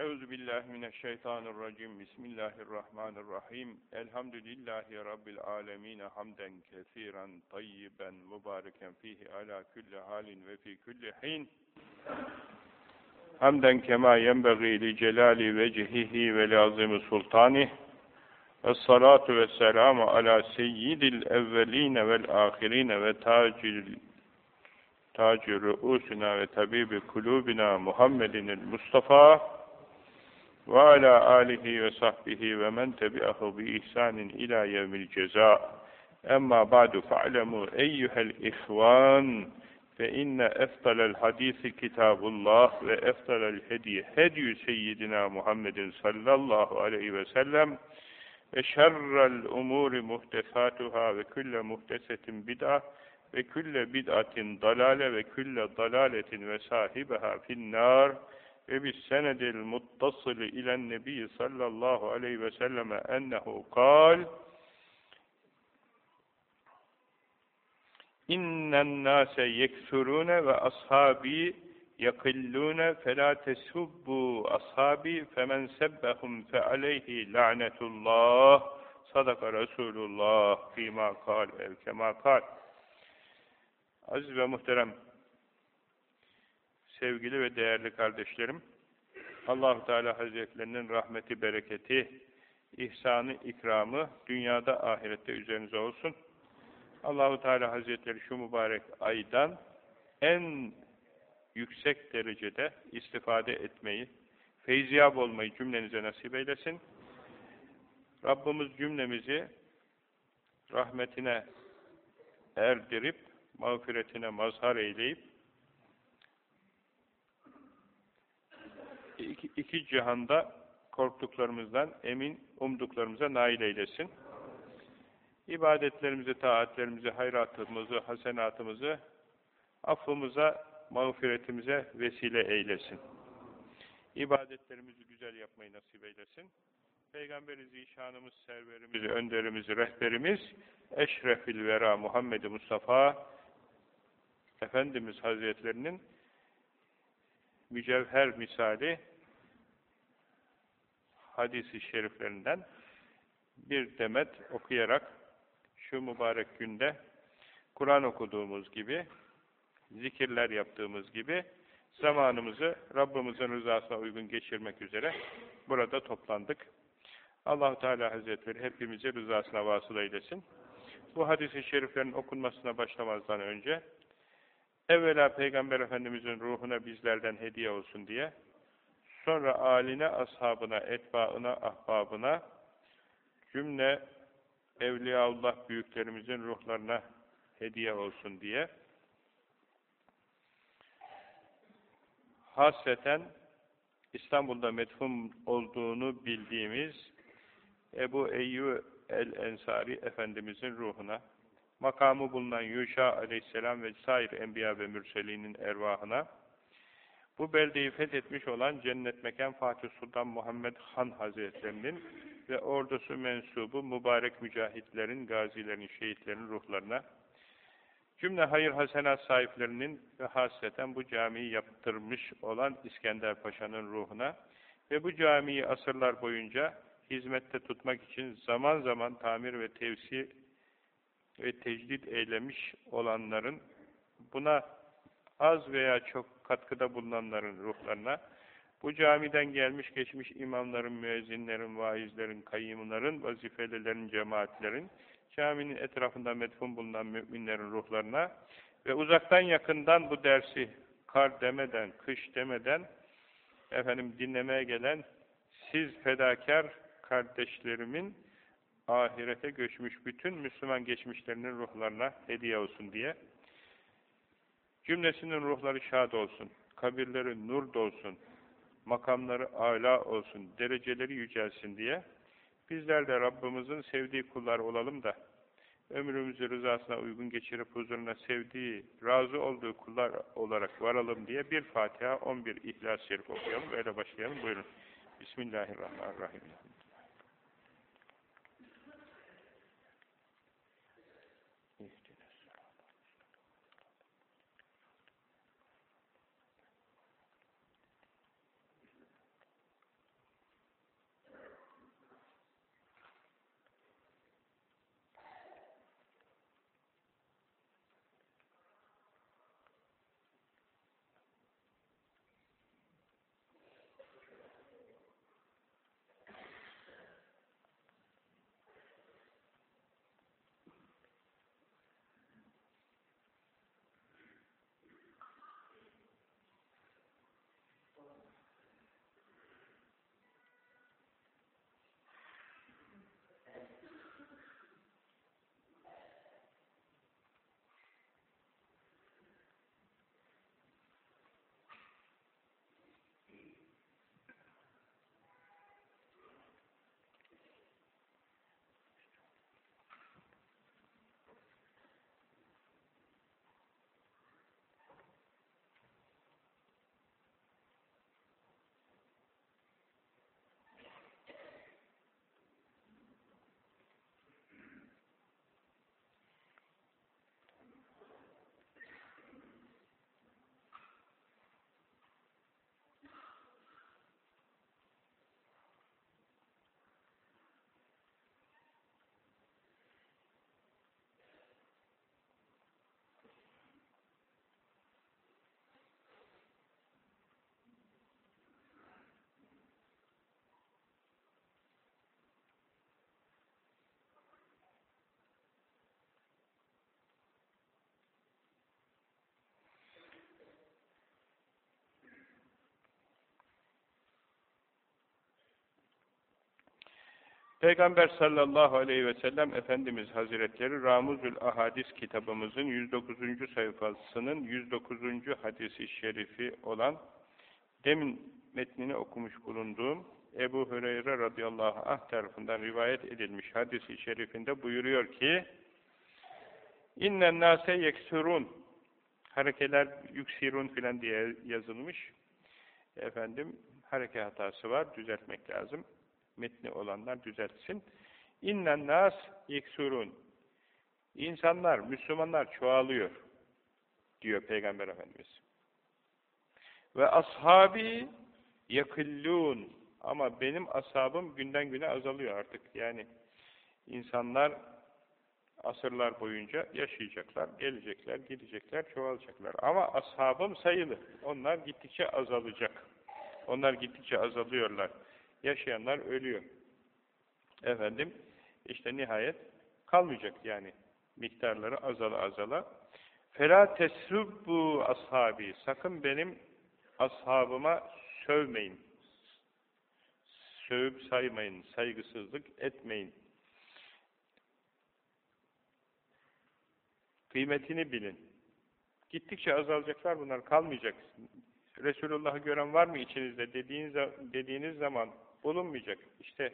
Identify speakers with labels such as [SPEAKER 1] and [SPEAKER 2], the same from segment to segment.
[SPEAKER 1] Euzu billahi mineşşeytanirracim. Bismillahirrahmanirrahim. Elhamdülillahi rabbil alamin. Hamden kesiren tayyiben mübareken fihi ala kulli halin ve fi kulli hin. Hamden kema yenbagî li celali vecihihi ve lazimi sultanih. Essalatu vesselamu ala seyyidil evvelin vel ahirin ve tacil tacir ruusina ve tabibi kulubina Muhammedin Mustafa وعلى آله وصحبه ومن تبعه بإحسان إلى يوم الجزاء. أما بعد فاعلموا أيها الإخوان فإن أفضل الحديث كتاب الله وأفضل الهدي هدي سيدنا محمد صلى الله عليه وسلم وشر الأمور محدثاتها وكل محدثة بدعة وكل بدعة ضلالة وكل ضلالة وصاحبها في النار. Ve bis senedil muttasili ilen nebi sallallahu aleyhi ve selleme ennehu kal İnnen nase yeksurune ve ashabi yakillune felâ tesubbu ashabi femen sebbehum fe aleyhi la'netullah. Sadaka Resulullah fîmâ kal ev kal Aziz ve muhterem sevgili ve değerli kardeşlerim, allah Teala Hazretlerinin rahmeti, bereketi, ihsanı, ikramı dünyada, ahirette üzerinize olsun. Allahu Teala Hazretleri şu mübarek aydan en yüksek derecede istifade etmeyi, feyziyab olmayı cümlenize nasip eylesin. Rabbimiz cümlemizi rahmetine erdirip, mağfiretine mazhar eyleyip, iki, iki cihanda korktuklarımızdan emin, umduklarımıza nail eylesin. İbadetlerimizi, taatlerimizi, hayratımızı, hasenatımızı affımıza, mağfiretimize vesile eylesin. İbadetlerimizi güzel yapmayı nasip eylesin. Peygamberi zişanımız, serverimiz, önderimiz, rehberimiz, Eşrefil Vera Muhammed Mustafa Efendimiz Hazretlerinin mücevher misali hadisi şeriflerinden bir demet okuyarak şu mübarek günde Kur'an okuduğumuz gibi, zikirler yaptığımız gibi zamanımızı Rabbimizin rızasına uygun geçirmek üzere burada toplandık. Allahu Teala Hazretleri hepimizi rızasına vasıl eylesin. Bu hadis-i şeriflerin okunmasına başlamazdan önce evvela Peygamber Efendimizin ruhuna bizlerden hediye olsun diye sonra aline, ashabına, etbaına, ahbabına, cümle Evliyaullah büyüklerimizin ruhlarına hediye olsun diye hasreten İstanbul'da metfum olduğunu bildiğimiz Ebu Eyyub el-Ensari Efendimizin ruhuna, makamı bulunan Yuşa aleyhisselam ve sair enbiya ve mürselinin ervahına, bu beldeyi fethetmiş olan cennet mekan Fatih Sultan Muhammed Han Hazretlerinin ve ordusu mensubu mübarek mücahitlerin, gazilerin, şehitlerin ruhlarına, cümle hayır hasenat sahiplerinin ve hasreten bu camiyi yaptırmış olan İskender Paşa'nın ruhuna ve bu camiyi asırlar boyunca hizmette tutmak için zaman zaman tamir ve tevsi ve tecdit eylemiş olanların buna az veya çok katkıda bulunanların ruhlarına, bu camiden gelmiş geçmiş imamların, müezzinlerin, vaizlerin, kayyımların, vazifelilerin, cemaatlerin, caminin etrafında metfun bulunan müminlerin ruhlarına ve uzaktan yakından bu dersi kar demeden, kış demeden efendim dinlemeye gelen siz fedakar kardeşlerimin ahirete göçmüş bütün Müslüman geçmişlerinin ruhlarına hediye olsun diye Cümlesinin ruhları şad olsun, kabirleri nur dolsun, makamları âlâ olsun, dereceleri yücelsin diye bizler de Rabbimizin sevdiği kullar olalım da ömrümüzü rızasına uygun geçirip huzuruna sevdiği, razı olduğu kullar olarak varalım diye bir Fatiha, 11 İhlas-ı Şerif okuyalım. Öyle başlayalım. Buyurun. Bismillahirrahmanirrahim. history Peygamber sallallahu aleyhi ve sellem Efendimiz Hazretleri Ramuzül Ahadis kitabımızın 109. sayfasının 109. hadisi şerifi olan demin metnini okumuş bulunduğum Ebu Hüreyre radıyallahu anh tarafından rivayet edilmiş hadisi şerifinde buyuruyor ki İnnen nase yeksurun harekeler yüksirun filan diye yazılmış. Efendim hareke hatası var, düzeltmek lazım. Metni olanlar düzeltsin. İnnen nas yeksurun. İnsanlar, Müslümanlar çoğalıyor diyor Peygamber Efendimiz. Ve ashabi yakillun. Ama benim ashabım günden güne azalıyor artık. Yani insanlar asırlar boyunca yaşayacaklar, gelecekler, gidecekler, çoğalacaklar. Ama ashabım sayılı. Onlar gittikçe azalacak. Onlar gittikçe azalıyorlar. Yaşayanlar ölüyor. Efendim, işte nihayet kalmayacak yani. Miktarları azala azala. Fela tesubbu ashabi. Sakın benim ashabıma sövmeyin. Sövüp saymayın, saygısızlık etmeyin. Kıymetini bilin. Gittikçe azalacaklar bunlar, kalmayacak. Resulullah'ı gören var mı içinizde dediğiniz, dediğiniz zaman bulunmayacak. İşte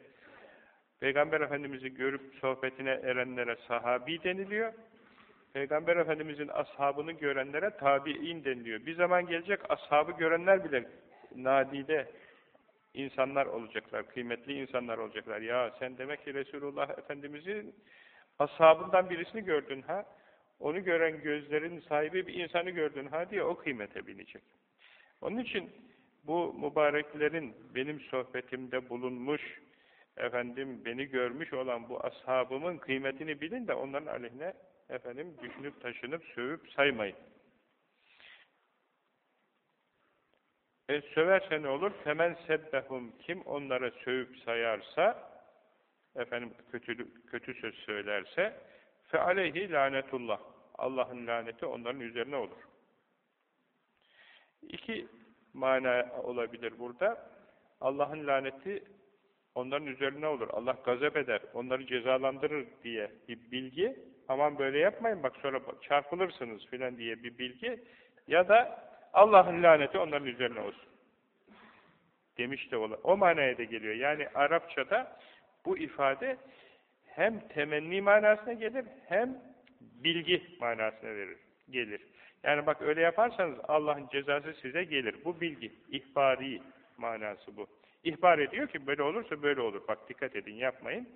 [SPEAKER 1] Peygamber Efendimiz'i görüp sohbetine erenlere sahabi deniliyor. Peygamber Efendimiz'in ashabını görenlere tabi'in deniliyor. Bir zaman gelecek ashabı görenler bile nadide insanlar olacaklar, kıymetli insanlar olacaklar. Ya sen demek ki Resulullah Efendimiz'in ashabından birisini gördün ha? Onu gören gözlerin sahibi bir insanı gördün ha diye o kıymete binecek. Onun için bu mübareklerin benim sohbetimde bulunmuş, efendim beni görmüş olan bu ashabımın kıymetini bilin de onların aleyhine efendim düşünüp taşınıp sövüp saymayın. E, söverse ne olur? Femen sebbehum kim onlara sövüp sayarsa efendim kötü, kötü söz söylerse fe aleyhi lanetullah. Allah'ın laneti onların üzerine olur. İki mana olabilir burada. Allah'ın laneti onların üzerine olur. Allah gazap eder, onları cezalandırır diye bir bilgi. Aman böyle yapmayın bak sonra çarpılırsınız filan diye bir bilgi. Ya da Allah'ın laneti onların üzerine olsun. Demiş de o, o manaya da geliyor. Yani Arapçada bu ifade hem temenni manasına gelir hem bilgi manasına verir, gelir. Yani bak öyle yaparsanız Allah'ın cezası size gelir. Bu bilgi, ihbari manası bu. İhbar ediyor ki böyle olursa böyle olur. Bak dikkat edin yapmayın.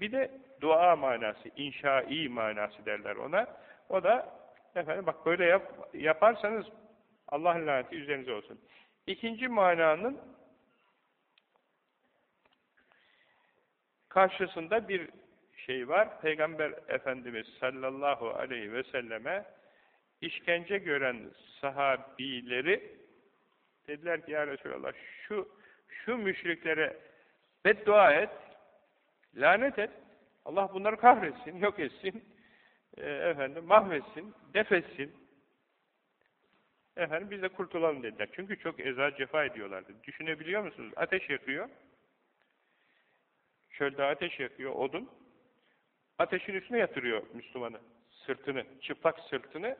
[SPEAKER 1] Bir de dua manası, inşai manası derler ona. O da efendim bak böyle yap, yaparsanız Allah'ın laneti üzerinize olsun. İkinci mananın karşısında bir şey var. Peygamber Efendimiz sallallahu aleyhi ve selleme işkence gören sahabileri dediler ki ya Resulallah şu şu müşriklere beddua et, lanet et. Allah bunları kahretsin, yok etsin, e, efendim mahvetsin, defetsin. Efendim biz de kurtulalım dediler. Çünkü çok eza cefa ediyorlardı. Düşünebiliyor musunuz? Ateş yakıyor. Çölde ateş yakıyor, odun. Ateşin üstüne yatırıyor Müslümanı. Sırtını, çıplak sırtını.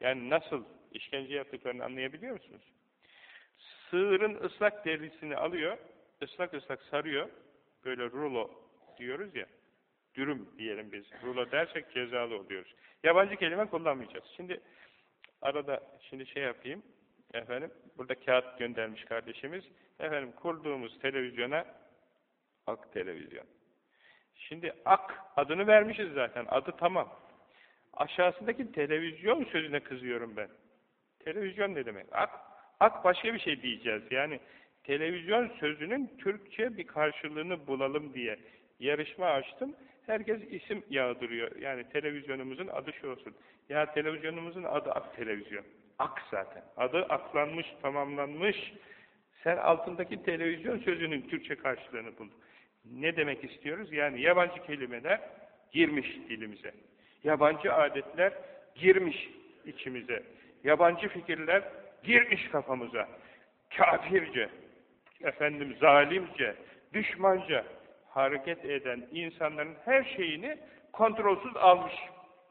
[SPEAKER 1] Yani nasıl işkence yaptıklarını anlayabiliyor musunuz? Sığırın ıslak derisini alıyor, ıslak ıslak sarıyor. Böyle rulo diyoruz ya, dürüm diyelim biz. Rulo dersek cezalı oluyoruz. Yabancı kelime kullanmayacağız. Şimdi arada şimdi şey yapayım. Efendim burada kağıt göndermiş kardeşimiz. Efendim kurduğumuz televizyona Ak televizyon. Şimdi ak adını vermişiz zaten. Adı tamam. Aşağısındaki televizyon sözüne kızıyorum ben. Televizyon ne demek? Ak, ak başka bir şey diyeceğiz. Yani televizyon sözünün Türkçe bir karşılığını bulalım diye yarışma açtım. Herkes isim yağdırıyor. Yani televizyonumuzun adı şu olsun. Ya televizyonumuzun adı Ak Televizyon. Ak zaten. Adı aklanmış, tamamlanmış. Sen altındaki televizyon sözünün Türkçe karşılığını bul. Ne demek istiyoruz? Yani yabancı kelimeler girmiş dilimize. Yabancı adetler girmiş içimize. Yabancı fikirler girmiş kafamıza. Kafirce, efendim zalimce, düşmanca, hareket eden insanların her şeyini kontrolsüz almış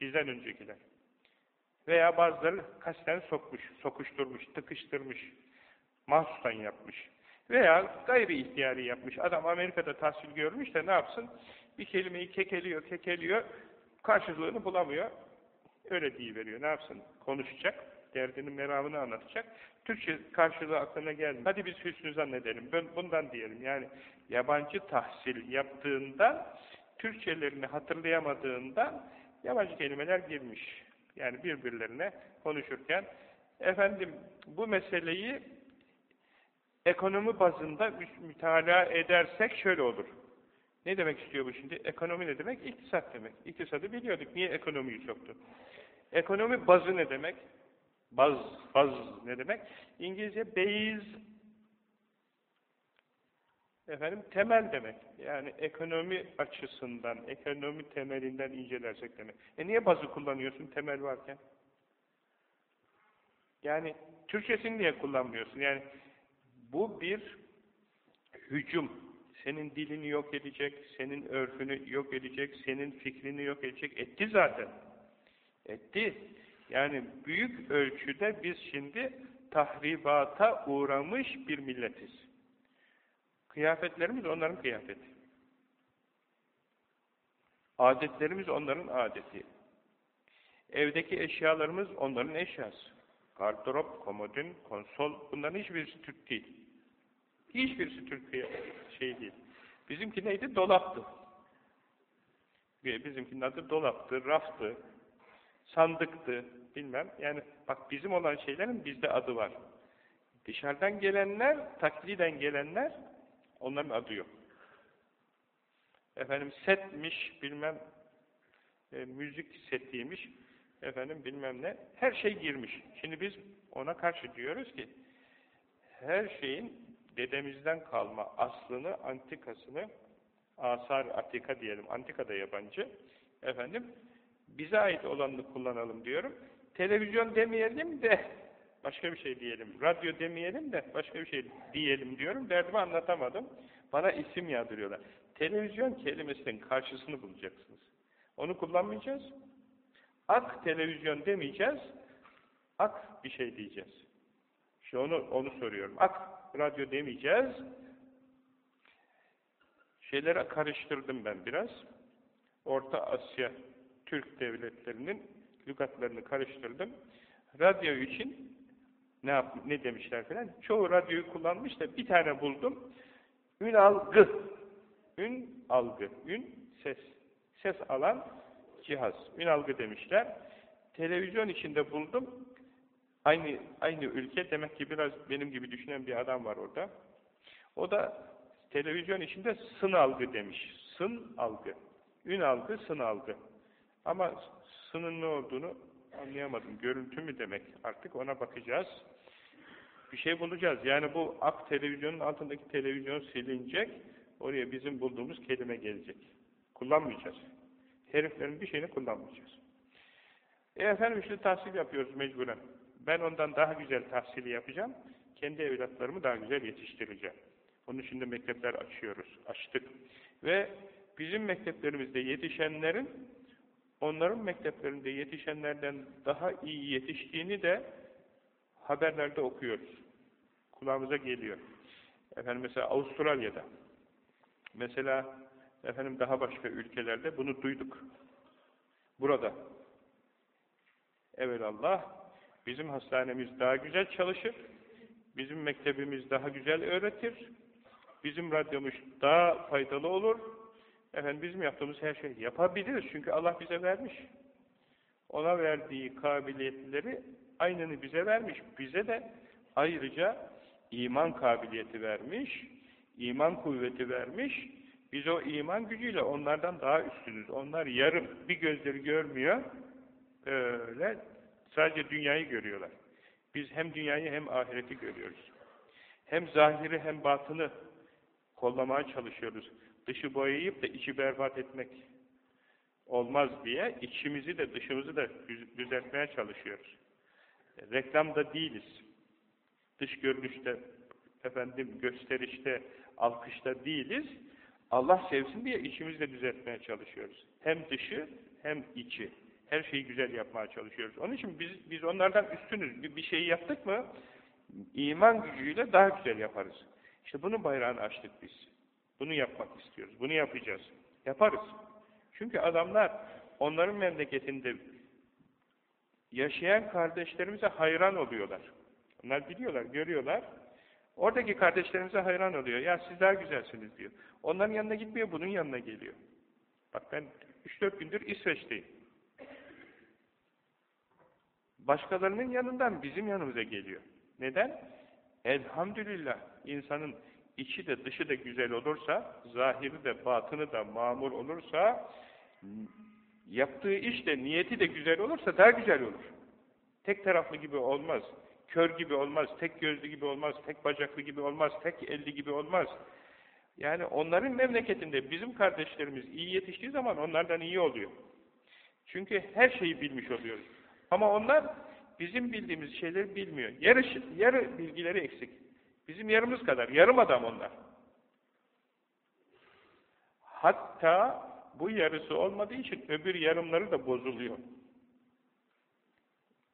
[SPEAKER 1] bizden öncekiler. Veya bazıları kasten sokmuş, sokuşturmuş, tıkıştırmış, mahsustan yapmış. Veya gayri ihtiyari yapmış. Adam Amerika'da tahsil görmüş de ne yapsın? Bir kelimeyi kekeliyor, kekeliyor, karşılığını bulamıyor. Öyle veriyor. Ne yapsın? Konuşacak, derdinin meramını anlatacak. Türkçe karşılığı aklına gelmiyor. Hadi biz hüsnü zannedelim. Bundan diyelim. Yani yabancı tahsil yaptığında, Türkçelerini hatırlayamadığında yabancı kelimeler girmiş. Yani birbirlerine konuşurken efendim bu meseleyi ekonomi bazında mütalaa edersek şöyle olur. Ne demek istiyor bu şimdi? Ekonomi ne demek? İktisat demek. İktisadı biliyorduk. Niye ekonomiyi soktu? Ekonomi bazı ne demek? Baz, baz ne demek? İngilizce base efendim temel demek. Yani ekonomi açısından, ekonomi temelinden incelersek demek. E niye bazı kullanıyorsun temel varken? Yani Türkçesini niye kullanmıyorsun? Yani bu bir hücum. Senin dilini yok edecek, senin örfünü yok edecek, senin fikrini yok edecek. Etti zaten. Etti. Yani büyük ölçüde biz şimdi tahribata uğramış bir milletiz. Kıyafetlerimiz onların kıyafeti. Adetlerimiz onların adeti. Evdeki eşyalarımız onların eşyası. Gardırop, komodin, konsol bunların hiçbirisi Türk değil. Hiçbirisi Türkiye şey değil. Bizimki neydi? Dolaptı. Bizimkinin adı dolaptı, raftı, sandıktı, bilmem. Yani bak bizim olan şeylerin bizde adı var. Dışarıdan gelenler, takliden gelenler, onların adı yok. Efendim setmiş, bilmem, e, müzik setiymiş, efendim bilmem ne, her şey girmiş. Şimdi biz ona karşı diyoruz ki, her şeyin dedemizden kalma aslını, antikasını, asar atika diyelim, antika da yabancı, efendim, bize ait olanını kullanalım diyorum. Televizyon demeyelim de başka bir şey diyelim. Radyo demeyelim de başka bir şey diyelim diyorum. Derdimi anlatamadım. Bana isim yağdırıyorlar. Televizyon kelimesinin karşısını bulacaksınız. Onu kullanmayacağız. Ak televizyon demeyeceğiz. Ak bir şey diyeceğiz. İşte onu, onu soruyorum. Ak radyo demeyeceğiz. Şeylere karıştırdım ben biraz. Orta Asya Türk devletlerinin lügatlarını karıştırdım. Radyo için ne yap ne demişler falan. Çoğu radyoyu kullanmış da bir tane buldum. Ün algı. Ün algı. Ün ses. Ses alan cihaz. Ün algı demişler. Televizyon içinde buldum. Aynı aynı ülke demek ki biraz benim gibi düşünen bir adam var orada. O da televizyon içinde sın algı demiş. Sın algı. Ün algı, sın algı. Ama sının ne olduğunu anlayamadım. Görüntü mü demek? Artık ona bakacağız. Bir şey bulacağız. Yani bu ak televizyonun altındaki televizyon silinecek. Oraya bizim bulduğumuz kelime gelecek. Kullanmayacağız. Heriflerin bir şeyini kullanmayacağız. E efendim işte tahsil yapıyoruz mecburen. Ben ondan daha güzel tahsili yapacağım. Kendi evlatlarımı daha güzel yetiştireceğim. Onun için de mektepler açıyoruz. Açtık. Ve bizim mekteplerimizde yetişenlerin onların mekteplerinde yetişenlerden daha iyi yetiştiğini de haberlerde okuyoruz. Kulağımıza geliyor. Efendim mesela Avustralya'da mesela efendim daha başka ülkelerde bunu duyduk. Burada evelallah Bizim hastanemiz daha güzel çalışır, bizim mektebimiz daha güzel öğretir, bizim radyomuz daha faydalı olur. Efendim bizim yaptığımız her şeyi yapabiliriz çünkü Allah bize vermiş. Ona verdiği kabiliyetleri aynını bize vermiş. Bize de ayrıca iman kabiliyeti vermiş, iman kuvveti vermiş. Biz o iman gücüyle onlardan daha üstünüz. Onlar yarım, bir gözleri görmüyor. Öyle Sadece dünyayı görüyorlar. Biz hem dünyayı hem ahireti görüyoruz. Hem zahiri hem batını kollamaya çalışıyoruz. Dışı boyayıp da içi berbat etmek olmaz diye içimizi de dışımızı da düzeltmeye çalışıyoruz. Reklamda değiliz. Dış görünüşte, efendim gösterişte, alkışta değiliz. Allah sevsin diye içimizde düzeltmeye çalışıyoruz. Hem dışı hem içi. Her şeyi güzel yapmaya çalışıyoruz. Onun için biz, biz onlardan üstünüz. Bir, bir şeyi yaptık mı iman gücüyle daha güzel yaparız. İşte bunun bayrağını açtık biz. Bunu yapmak istiyoruz. Bunu yapacağız. Yaparız. Çünkü adamlar onların memleketinde yaşayan kardeşlerimize hayran oluyorlar. Onlar biliyorlar, görüyorlar. Oradaki kardeşlerimize hayran oluyor. Ya siz daha güzelsiniz diyor. Onların yanına gitmiyor, bunun yanına geliyor. Bak ben 3-4 gündür İsveç'teyim. Başkalarının yanından bizim yanımıza geliyor. Neden? Elhamdülillah insanın içi de dışı da güzel olursa, zahiri de batını da mamur olursa, yaptığı iş de niyeti de güzel olursa daha güzel olur. Tek taraflı gibi olmaz. Kör gibi olmaz, tek gözlü gibi olmaz, tek bacaklı gibi olmaz, tek elli gibi olmaz. Yani onların memleketinde bizim kardeşlerimiz iyi yetiştiği zaman onlardan iyi oluyor. Çünkü her şeyi bilmiş oluyoruz. Ama onlar bizim bildiğimiz şeyleri bilmiyor. Yarı, yarı bilgileri eksik. Bizim yarımız kadar. Yarım adam onlar. Hatta bu yarısı olmadığı için öbür yarımları da bozuluyor.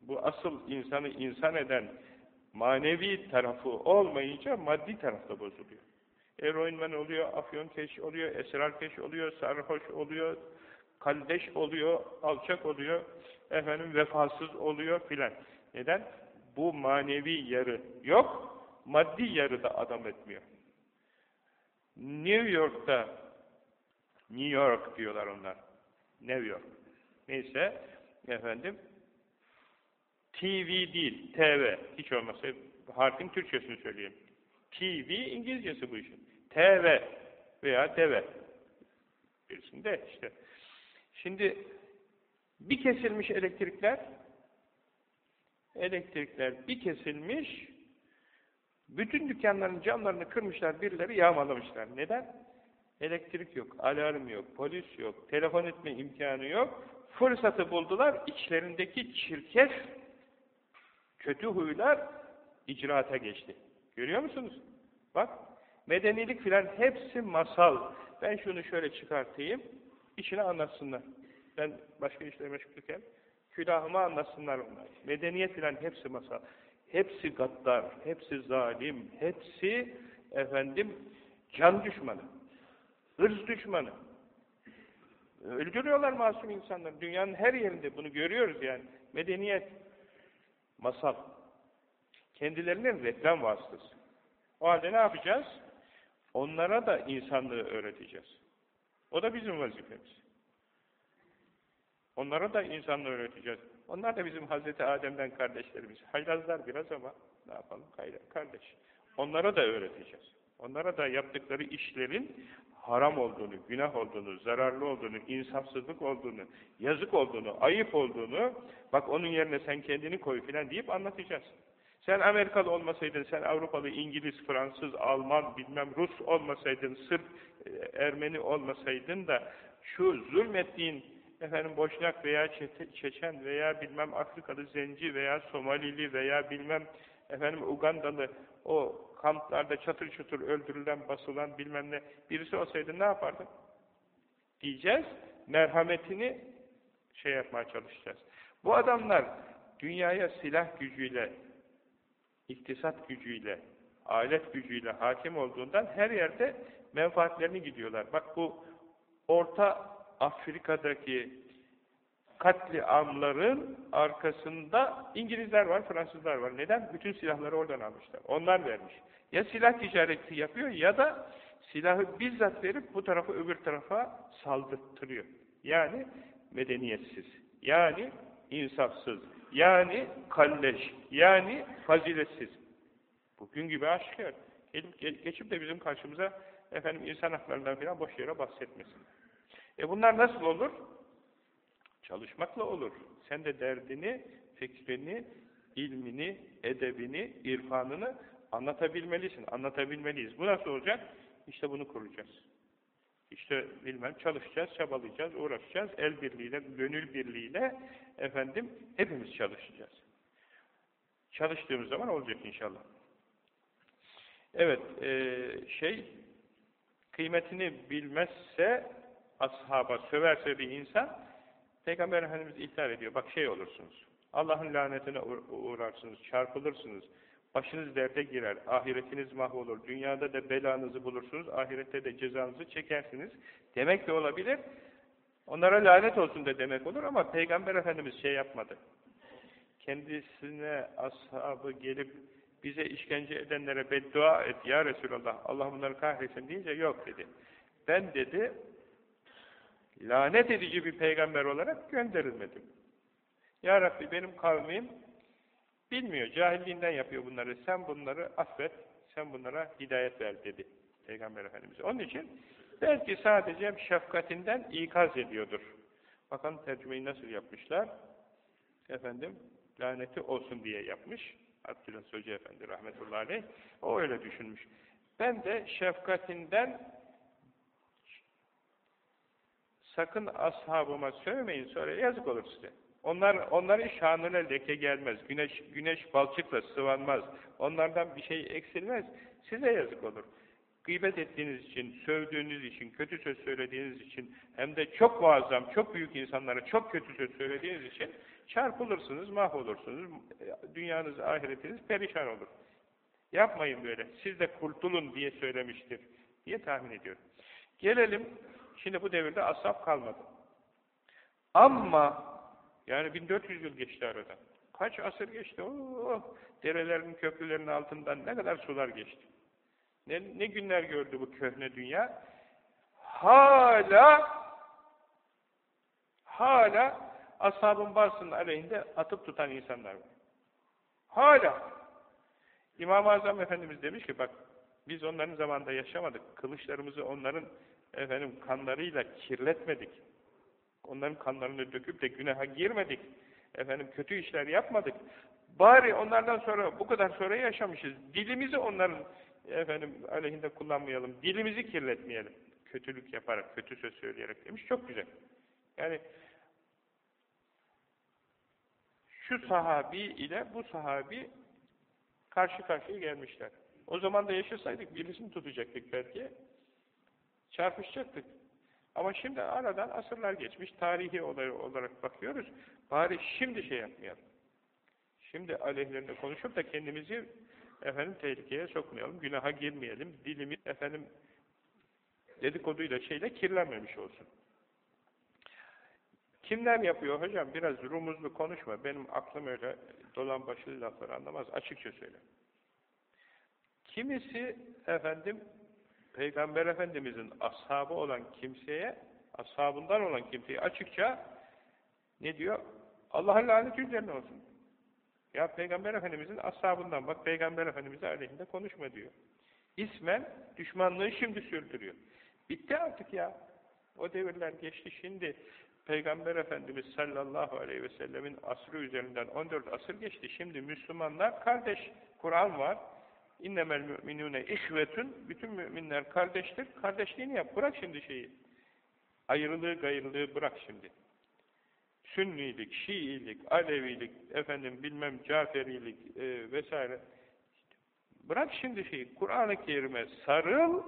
[SPEAKER 1] Bu asıl insanı insan eden manevi tarafı olmayınca maddi tarafta bozuluyor. Eroinmen oluyor, afyonkeş oluyor, esrarkeş oluyor, sarhoş oluyor, kalleş oluyor, alçak oluyor, efendim vefasız oluyor filan. Neden? Bu manevi yarı yok, maddi yarı da adam etmiyor. New York'ta, New York diyorlar onlar, New York. Neyse, efendim, TV değil, TV. Hiç olmazsa harfin Türkçesini söyleyeyim. TV İngilizcesi bu işin. TV veya deve. Birisinde işte. Şimdi bir kesilmiş elektrikler elektrikler bir kesilmiş bütün dükkanların camlarını kırmışlar, birileri yağmalamışlar. Neden? Elektrik yok, alarm yok, polis yok, telefon etme imkanı yok. Fırsatı buldular, içlerindeki çirkef kötü huylar icraata geçti. Görüyor musunuz? Bak, medenilik filan hepsi masal. Ben şunu şöyle çıkartayım, içine anlatsınlar. Ben başka işle meşgulken külahıma anlatsınlar onlar. Medeniyet filan hepsi masal. Hepsi gaddar, hepsi zalim, hepsi efendim can düşmanı, hırs düşmanı. Öldürüyorlar masum insanları. Dünyanın her yerinde bunu görüyoruz yani. Medeniyet masal. Kendilerinin reklam vasıtası. O halde ne yapacağız? Onlara da insanlığı öğreteceğiz. O da bizim vazifemiz. Onlara da insanlığı öğreteceğiz. Onlar da bizim Hazreti Adem'den kardeşlerimiz. Haylazlar biraz ama ne yapalım? Kardeş. Onlara da öğreteceğiz. Onlara da yaptıkları işlerin haram olduğunu, günah olduğunu, zararlı olduğunu, insafsızlık olduğunu, yazık olduğunu, ayıp olduğunu, bak onun yerine sen kendini koy filan deyip anlatacağız. Sen Amerikalı olmasaydın, sen Avrupalı, İngiliz, Fransız, Alman, bilmem Rus olmasaydın, Sırp, e, Ermeni olmasaydın da şu zulmettiğin efendim Boşnak veya Çe Çeçen veya bilmem Afrikalı Zenci veya Somalili veya bilmem efendim Ugandalı o kamplarda çatır çatır öldürülen, basılan bilmem ne birisi olsaydı ne yapardın? Diyeceğiz, merhametini şey yapmaya çalışacağız. Bu adamlar dünyaya silah gücüyle, iktisat gücüyle, alet gücüyle hakim olduğundan her yerde menfaatlerini gidiyorlar. Bak bu Orta Afrika'daki katliamların arkasında İngilizler var, Fransızlar var. Neden? Bütün silahları oradan almışlar. Onlar vermiş. Ya silah ticareti yapıyor ya da silahı bizzat verip bu tarafa öbür tarafa saldırtırıyor. Yani medeniyetsiz. Yani insafsız. Yani kalleş. Yani faziletsiz. Bugün gibi aşikar. Gelip, geçip de bizim karşımıza efendim insan haklarından falan boş yere bahsetmesin. E bunlar nasıl olur? Çalışmakla olur. Sen de derdini, fikrini, ilmini, edebini, irfanını anlatabilmelisin, anlatabilmeliyiz. Bu nasıl olacak? İşte bunu kuracağız. İşte bilmem çalışacağız, çabalayacağız, uğraşacağız. El birliğiyle, gönül birliğiyle efendim hepimiz çalışacağız. Çalıştığımız zaman olacak inşallah. Evet, e, şey kıymetini bilmezse, ashaba söverse bir insan, Peygamber Efendimiz ihtar ediyor. Bak şey olursunuz, Allah'ın lanetine uğrarsınız, çarpılırsınız, başınız derde girer, ahiretiniz mahvolur, dünyada da belanızı bulursunuz, ahirette de cezanızı çekersiniz. Demek de olabilir, onlara lanet olsun da demek olur ama Peygamber Efendimiz şey yapmadı. Kendisine ashabı gelip bize işkence edenlere beddua et ya Resulallah, Allah bunları kahretsin deyince yok dedi. Ben dedi, lanet edici bir peygamber olarak gönderilmedim. Ya Rabbi benim kavmim bilmiyor, cahilliğinden yapıyor bunları, sen bunları affet, sen bunlara hidayet ver dedi Peygamber Efendimiz. Onun için belki sadece şefkatinden ikaz ediyordur. Bakın tercümeyi nasıl yapmışlar? Efendim, laneti olsun diye yapmış. Abdülhamid Hoca Efendi rahmetullahi aleyh. O öyle düşünmüş. Ben de şefkatinden sakın ashabıma sövmeyin sonra yazık olur size. Onlar onların şanına leke gelmez. Güneş güneş balçıkla sıvanmaz. Onlardan bir şey eksilmez. Size yazık olur. Gıybet ettiğiniz için, sövdüğünüz için, kötü söz söylediğiniz için hem de çok muazzam, çok büyük insanlara çok kötü söz söylediğiniz için çarpılırsınız, mahvolursunuz. Dünyanız, ahiretiniz perişan olur. Yapmayın böyle. Siz de kurtulun diye söylemiştir diye tahmin ediyorum. Gelelim, şimdi bu devirde asap kalmadı. Ama yani 1400 yıl geçti arada. Kaç asır geçti? Oo, derelerin, köprülerin altından ne kadar sular geçti. Ne, ne günler gördü bu köhne dünya? Hala hala ashabın bazısının aleyhinde atıp tutan insanlar var. Hala. İmam-ı Azam Efendimiz demiş ki bak biz onların zamanında yaşamadık. Kılıçlarımızı onların efendim kanlarıyla kirletmedik. Onların kanlarını döküp de günaha girmedik. Efendim kötü işler yapmadık. Bari onlardan sonra bu kadar sonra yaşamışız. Dilimizi onların efendim aleyhinde kullanmayalım. Dilimizi kirletmeyelim. Kötülük yaparak, kötü söz söyleyerek demiş. Çok güzel. Yani şu sahabi ile bu sahabi karşı karşıya gelmişler. O zaman da yaşasaydık birisini tutacaktık belki. Çarpışacaktık. Ama şimdi aradan asırlar geçmiş, tarihi olay olarak bakıyoruz. Bari şimdi şey yapmayalım. Şimdi aleyhlerinde konuşup da kendimizi efendim tehlikeye sokmayalım, günaha girmeyelim, dilimiz efendim dedikoduyla şeyle kirlenmemiş olsun. Kimler yapıyor hocam? Biraz rumuzlu konuşma. Benim aklım öyle dolan başlı lafları anlamaz. Açıkça söyle. Kimisi efendim Peygamber Efendimizin ashabı olan kimseye, ashabından olan kimseye açıkça ne diyor? Allah'ın laneti üzerine olsun. Ya Peygamber Efendimizin ashabından bak Peygamber Efendimiz'e aleyhinde konuşma diyor. İsmen düşmanlığı şimdi sürdürüyor. Bitti artık ya. O devirler geçti şimdi. Peygamber Efendimiz sallallahu aleyhi ve sellemin asrı üzerinden 14 asır geçti. Şimdi Müslümanlar kardeş. Kur'an var. İnnemel müminune ihvetün. Bütün müminler kardeştir. Kardeşliğini yap. Bırak şimdi şeyi. Ayrılığı gayrılığı bırak şimdi. Sünnilik, Şiilik, Alevilik, efendim bilmem Caferilik e, vesaire. Bırak şimdi şeyi. Kur'an-ı Kerim'e sarıl,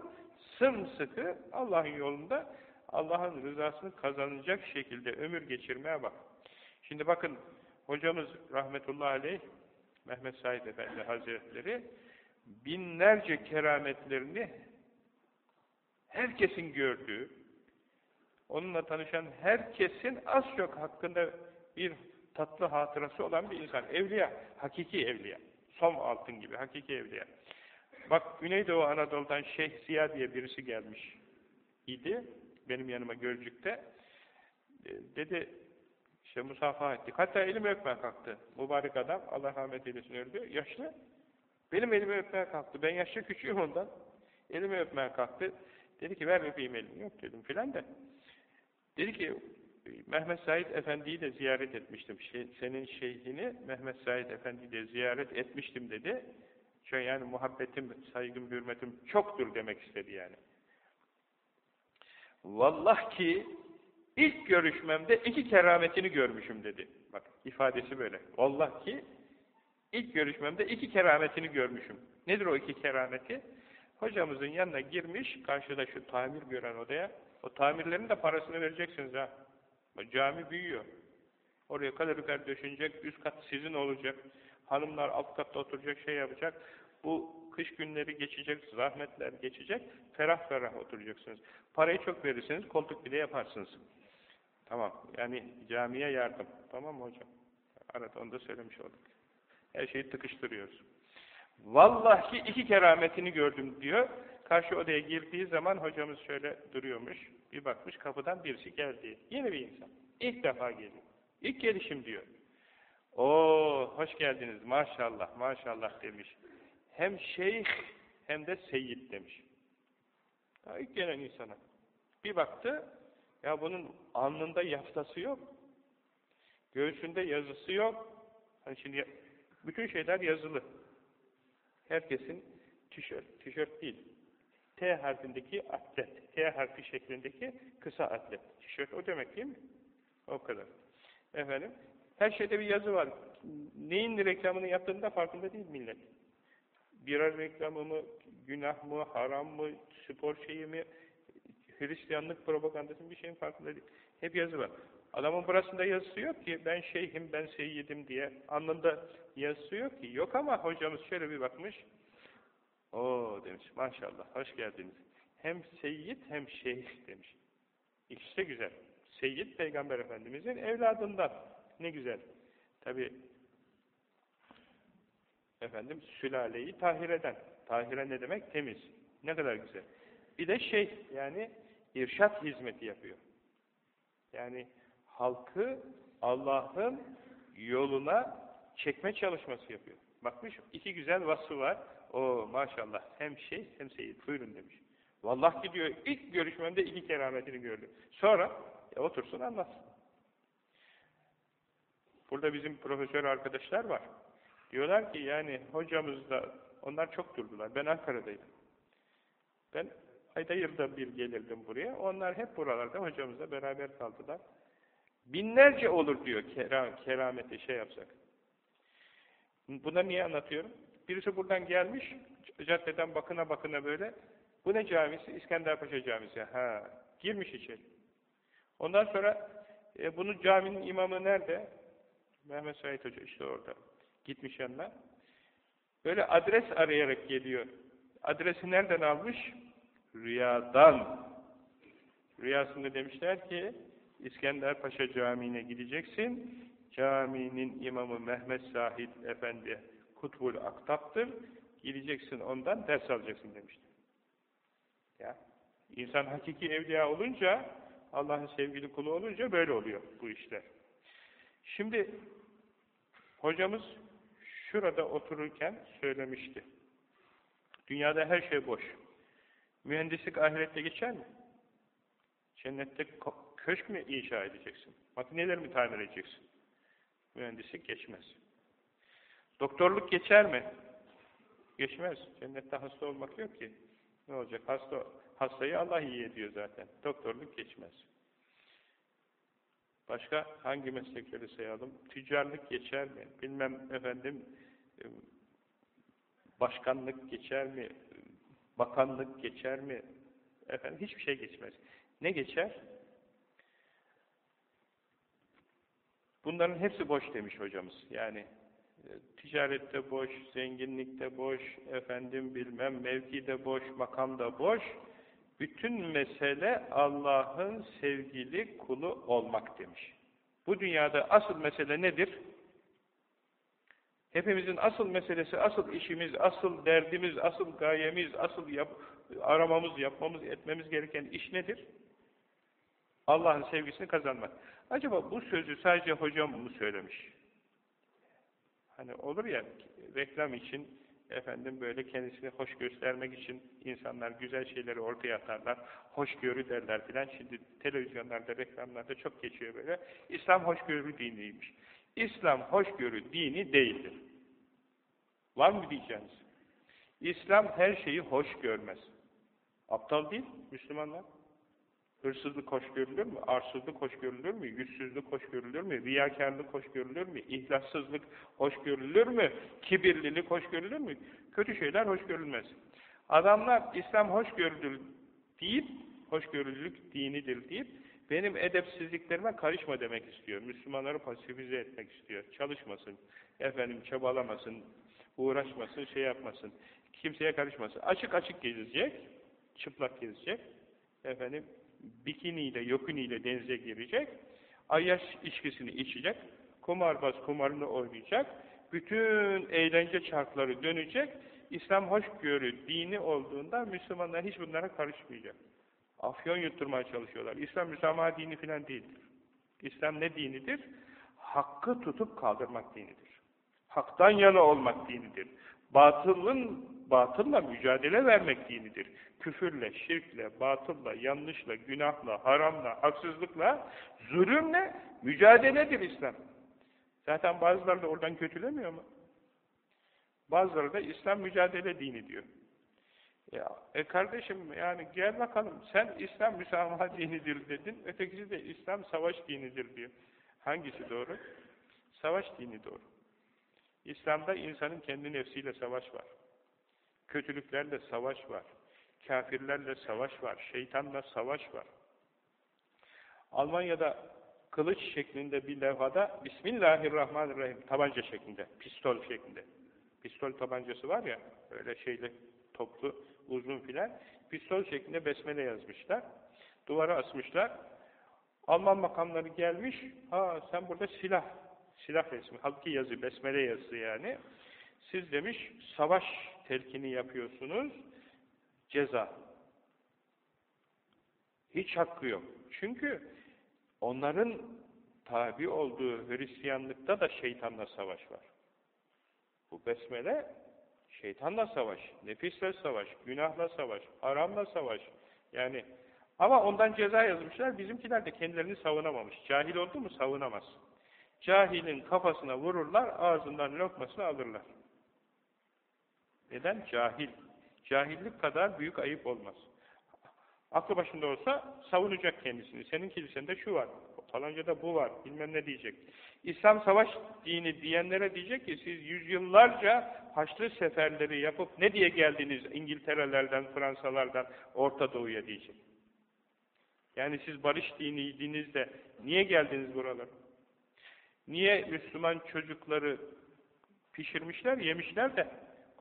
[SPEAKER 1] sımsıkı Allah'ın yolunda Allah'ın rızasını kazanacak şekilde ömür geçirmeye bak. Şimdi bakın hocamız rahmetullahi aleyh Mehmet Said Efendi Hazretleri binlerce kerametlerini herkesin gördüğü, onunla tanışan herkesin az çok hakkında bir tatlı hatırası olan bir insan. Evliya, hakiki evliya. Som altın gibi, hakiki evliya. Bak Güneydoğu Anadolu'dan Şeyh Ziya diye birisi gelmiş idi benim yanıma Gölcük'te. E, dedi, işte musafaha ettik. Hatta elimi öpmeye kalktı. Mübarek adam, Allah rahmet eylesin öldü. Yaşlı. Benim elimi öpmeye kalktı. Ben yaşlı küçüğüm ondan. Elimi öpmeye kalktı. Dedi ki ver öpeyim elimi. Yok dedim filan da. Dedi ki Mehmet Said Efendi'yi de ziyaret etmiştim. Şey, senin şeyhini Mehmet Said Efendi'yi de ziyaret etmiştim dedi. Şöyle yani muhabbetim, saygım, hürmetim çoktur demek istedi yani. Vallah ki ilk görüşmemde iki kerametini görmüşüm dedi. Bak ifadesi böyle. Vallah ki ilk görüşmemde iki kerametini görmüşüm. Nedir o iki kerameti? Hocamızın yanına girmiş, karşıda şu tamir gören odaya, o tamirlerin de parasını vereceksiniz ha. Cami büyüyor. Oraya kalorifer döşenecek, üst kat sizin olacak. Hanımlar alt katta oturacak, şey yapacak. Bu kış günleri geçecek, zahmetler geçecek, ferah ferah oturacaksınız. Parayı çok verirsiniz, koltuk bile yaparsınız. Tamam, yani camiye yardım. Tamam mı hocam? Arada onu da söylemiş olduk. Her şeyi tıkıştırıyoruz. Vallahi iki kerametini gördüm diyor. Karşı odaya girdiği zaman hocamız şöyle duruyormuş. Bir bakmış kapıdan birisi geldi. Yeni bir insan. İlk defa geliyor. İlk gelişim diyor. Oo hoş geldiniz maşallah maşallah demiş. Hem şeyh hem de seyyid demiş. Daha ilk gelen insana. Bir baktı ya bunun alnında yaftası yok. Göğsünde yazısı yok. Hani şimdi bütün şeyler yazılı. Herkesin tişört, tişört değil. T harfindeki atlet, T harfi şeklindeki kısa atlet. Tişört o demek değil mi? O kadar. Efendim, her şeyde bir yazı var. Neyin reklamını yaptığında farkında değil millet. Birer reklamı mı, günah mı, haram mı, spor şeyi mi, Hristiyanlık propagandası bir şeyin farkında değil. Hep yazı var. Adamın burasında yazısı ki ben şeyhim, ben seyyidim diye. Anlamda yazısı ki. Yok ama hocamız şöyle bir bakmış. O demiş maşallah hoş geldiniz. Hem seyyid hem şeyh demiş. İkisi de güzel. Seyyid Peygamber Efendimizin evladından. Ne güzel. Tabi efendim sülaleyi tahireden. Tahire ne demek? Temiz. Ne kadar güzel. Bir de şey yani irşat hizmeti yapıyor. Yani halkı Allah'ın yoluna çekme çalışması yapıyor. Bakmış iki güzel vasfı var. O maşallah hem şey hem seyit buyurun demiş. Vallahi diyor ilk görüşmemde iki kerametini gördüm. Sonra e, otursun anlatsın. Burada bizim profesör arkadaşlar var. Diyorlar ki yani hocamız da onlar çok durdular. Ben Ankara'daydım. Ben ayda yılda bir gelirdim buraya. Onlar hep buralarda hocamızla beraber kaldılar. Binlerce olur diyor keram, kerameti şey yapsak. Buna niye anlatıyorum? Birisi buradan gelmiş, caddeden bakına bakına böyle. Bu ne camisi? İskenderpaşa Camisi. Ha, girmiş içeri. Ondan sonra e, bunun caminin imamı nerede? Mehmet Said Hoca işte orada. Gitmiş yanına. Böyle adres arayarak geliyor. Adresi nereden almış? Rüyadan. Rüyasında demişler ki İskenderpaşa Camii'ne gideceksin. Caminin imamı Mehmet Sahid Efendi Kutbul Aktap'tır. Gideceksin ondan ders alacaksın demişti. Ya, insan hakiki evliya olunca, Allah'ın sevgili kulu olunca böyle oluyor bu işler. Şimdi hocamız şurada otururken söylemişti. Dünyada her şey boş. Mühendislik ahirette geçer mi? Cennette köşk mü inşa edeceksin? Makineler mi tamir edeceksin? Mühendislik geçmez. Doktorluk geçer mi? Geçmez. Cennette hasta olmak yok ki. Ne olacak? Hasta, hastayı Allah iyi ediyor zaten. Doktorluk geçmez. Başka hangi meslekleri sayalım? Tüccarlık geçer mi? Bilmem efendim e, başkanlık geçer mi? Bakanlık geçer mi? Efendim hiçbir şey geçmez. Ne geçer? Bunların hepsi boş demiş hocamız. Yani ticarette boş, zenginlikte boş, efendim bilmem mevkide boş, makamda boş. Bütün mesele Allah'ın sevgili kulu olmak demiş. Bu dünyada asıl mesele nedir? Hepimizin asıl meselesi, asıl işimiz, asıl derdimiz, asıl gayemiz, asıl yap aramamız, yapmamız, etmemiz gereken iş nedir? Allah'ın sevgisini kazanmak. Acaba bu sözü sadece hocam mı söylemiş? Hani olur ya reklam için efendim böyle kendisini hoş göstermek için insanlar güzel şeyleri ortaya atarlar. Hoşgörü derler filan. Şimdi televizyonlarda, reklamlarda çok geçiyor böyle. İslam hoşgörü diniymiş. İslam hoşgörü dini değildir. Var mı diyeceğiniz? İslam her şeyi hoş görmez. Aptal değil Müslümanlar. Hırsızlık hoş görülür mü? Arsızlık hoş görülür mü? Yüzsüzlük hoş görülür mü? Riyakarlık hoş görülür mü? İhlassızlık hoş görülür mü? Kibirlilik hoş görülür mü? Kötü şeyler hoş görülmez. Adamlar İslam hoşgörüdür deyip, hoşgörülülük dinidir deyip, benim edepsizliklerime karışma demek istiyor. Müslümanları pasifize etmek istiyor. Çalışmasın, efendim çabalamasın, uğraşmasın, şey yapmasın. Kimseye karışmasın. Açık açık gezecek, çıplak gezecek. Efendim, bikiniyle, yokuniyle denize girecek. Ayyaş içkisini içecek. Kumarbaz kumarını oynayacak. Bütün eğlence çarkları dönecek. İslam hoşgörü dini olduğunda Müslümanlar hiç bunlara karışmayacak. Afyon yutturmaya çalışıyorlar. İslam müsamaha dini filan değildir. İslam ne dinidir? Hakkı tutup kaldırmak dinidir. Haktan yana olmak dinidir. Batılın batılla mücadele vermek dinidir. Küfürle, şirkle, batılla, yanlışla, günahla, haramla, haksızlıkla, zulümle mücadeledir İslam. Zaten bazıları da oradan kötülemiyor mu? Bazıları da İslam mücadele dini diyor. Ya, e kardeşim yani gel bakalım sen İslam müsamaha dinidir dedin, ötekisi de İslam savaş dinidir diyor. Hangisi doğru? Savaş dini doğru. İslam'da insanın kendi nefsiyle savaş var. Kötülüklerle savaş var. Kafirlerle savaş var. Şeytanla savaş var. Almanya'da kılıç şeklinde bir levhada Bismillahirrahmanirrahim tabanca şeklinde, pistol şeklinde. Pistol tabancası var ya, öyle şeyle toplu, uzun filan. Pistol şeklinde besmele yazmışlar. Duvara asmışlar. Alman makamları gelmiş, ha sen burada silah, silah resmi, halki yazı, besmele yazısı yani. Siz demiş, savaş telkini yapıyorsunuz, ceza. Hiç hakkı yok. Çünkü onların tabi olduğu Hristiyanlıkta da şeytanla savaş var. Bu besmele şeytanla savaş, nefisle savaş, günahla savaş, haramla savaş. Yani ama ondan ceza yazmışlar. Bizimkiler de kendilerini savunamamış. Cahil oldu mu savunamaz. Cahilin kafasına vururlar, ağzından lokmasını alırlar. Neden? Cahil. Cahillik kadar büyük ayıp olmaz. Aklı başında olsa savunacak kendisini. Senin kilisende şu var, falanca da bu var, bilmem ne diyecek. İslam savaş dini diyenlere diyecek ki siz yüzyıllarca Haçlı seferleri yapıp ne diye geldiniz İngiltere'lerden, Fransalardan Orta Doğu'ya diyecek. Yani siz barış diniydiniz de niye geldiniz buralara? Niye Müslüman çocukları pişirmişler, yemişler de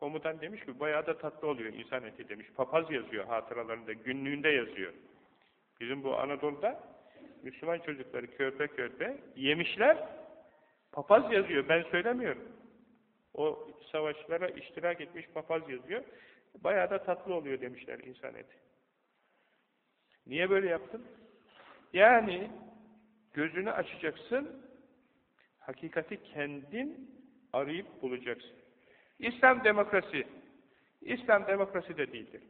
[SPEAKER 1] komutan demiş ki bayağı da tatlı oluyor insan eti demiş. Papaz yazıyor hatıralarında, günlüğünde yazıyor. Bizim bu Anadolu'da Müslüman çocukları körpe körpe yemişler, papaz yazıyor, ben söylemiyorum. O savaşlara iştirak etmiş papaz yazıyor. Bayağı da tatlı oluyor demişler insan eti. Niye böyle yaptın? Yani gözünü açacaksın, hakikati kendin arayıp bulacaksın. İslam demokrasi. İslam demokrasi de değildir.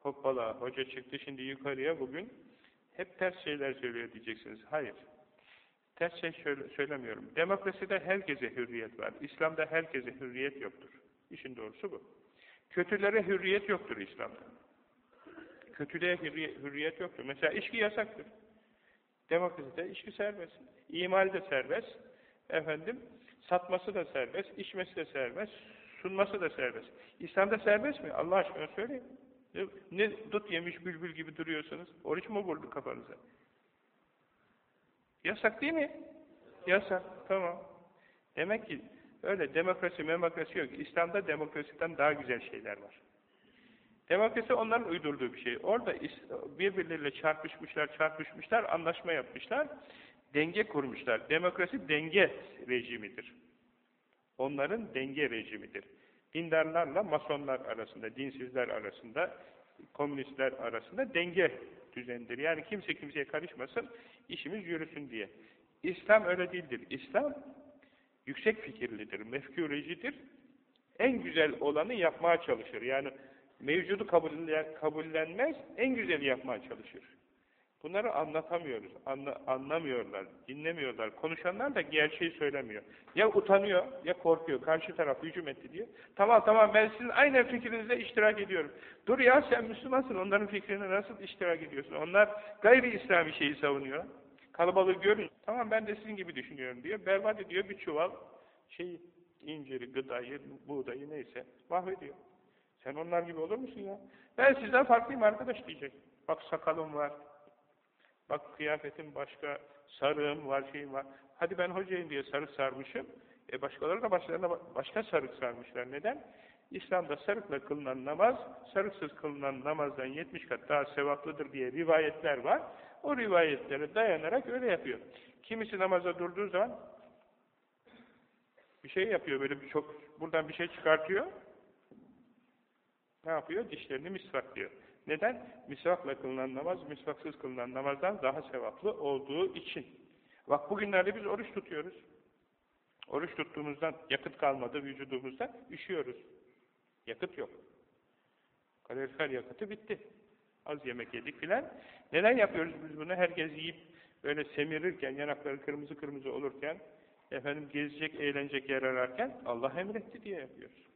[SPEAKER 1] Hoppala, hoca çıktı şimdi yukarıya bugün hep ters şeyler söylüyor diyeceksiniz. Hayır. Ters şey söylemiyorum. Demokraside herkese hürriyet var. İslam'da herkese hürriyet yoktur. İşin doğrusu bu. Kötülere hürriyet yoktur İslam'da. Kötülüğe hürriyet yoktur. Mesela içki yasaktır. Demokraside içki serbest. İmal de serbest. Efendim, satması da serbest, içmesi de serbest, sunması da serbest. İslam'da serbest mi? Allah aşkına söyleyin. Ne dut yemiş bülbül gibi duruyorsunuz? Oruç mu vurdu kafanıza? Yasak değil mi? Yasak. Tamam. Demek ki öyle demokrasi, demokrasi yok. İslam'da demokrasiden daha güzel şeyler var. Demokrasi onların uydurduğu bir şey. Orada birbirleriyle çarpışmışlar, çarpışmışlar, anlaşma yapmışlar, denge kurmuşlar. Demokrasi denge rejimidir. Onların denge rejimidir. Dindarlarla masonlar arasında, dinsizler arasında, komünistler arasında denge düzendir. Yani kimse kimseye karışmasın, işimiz yürüsün diye. İslam öyle değildir. İslam yüksek fikirlidir, mefkurecidir. En güzel olanı yapmaya çalışır. Yani mevcudu kabullenmez, en güzeli yapmaya çalışır. Bunları anlatamıyoruz, anla, anlamıyorlar, dinlemiyorlar. Konuşanlar da gerçeği söylemiyor. Ya utanıyor, ya korkuyor, karşı taraf hücum etti diye. Tamam tamam ben sizin aynı fikrinizde iştirak ediyorum. Dur ya sen Müslümansın, onların fikrine nasıl iştirak ediyorsun? Onlar gayri İslami şeyi savunuyor. Kalabalığı görün. Tamam ben de sizin gibi düşünüyorum diyor. Berbat ediyor bir çuval şey inciri, gıdayı, buğdayı neyse mahvediyor. Sen onlar gibi olur musun ya? Ben sizden farklıyım arkadaş diyecek. Bak sakalım var. Bak kıyafetim başka, sarığım var, şeyim var. Hadi ben hocayım diye sarık sarmışım. E başkaları da başlarına başka sarık sarmışlar. Neden? İslam'da sarıkla kılınan namaz, sarıksız kılınan namazdan 70 kat daha sevaplıdır diye rivayetler var. O rivayetlere dayanarak öyle yapıyor. Kimisi namaza durduğu zaman bir şey yapıyor böyle bir çok buradan bir şey çıkartıyor. Ne yapıyor? Dişlerini misvaklıyor. Neden? Misvakla kılınan namaz, misvaksız kılınan namazdan daha sevaplı olduğu için. Bak bugünlerde biz oruç tutuyoruz. Oruç tuttuğumuzdan yakıt kalmadı vücudumuzda, üşüyoruz. Yakıt yok. Kalorifer yakıtı bitti. Az yemek yedik filan. Neden yapıyoruz biz bunu? Herkes yiyip böyle semirirken, yanakları kırmızı kırmızı olurken, efendim gezecek, eğlenecek yer ararken Allah emretti diye yapıyoruz.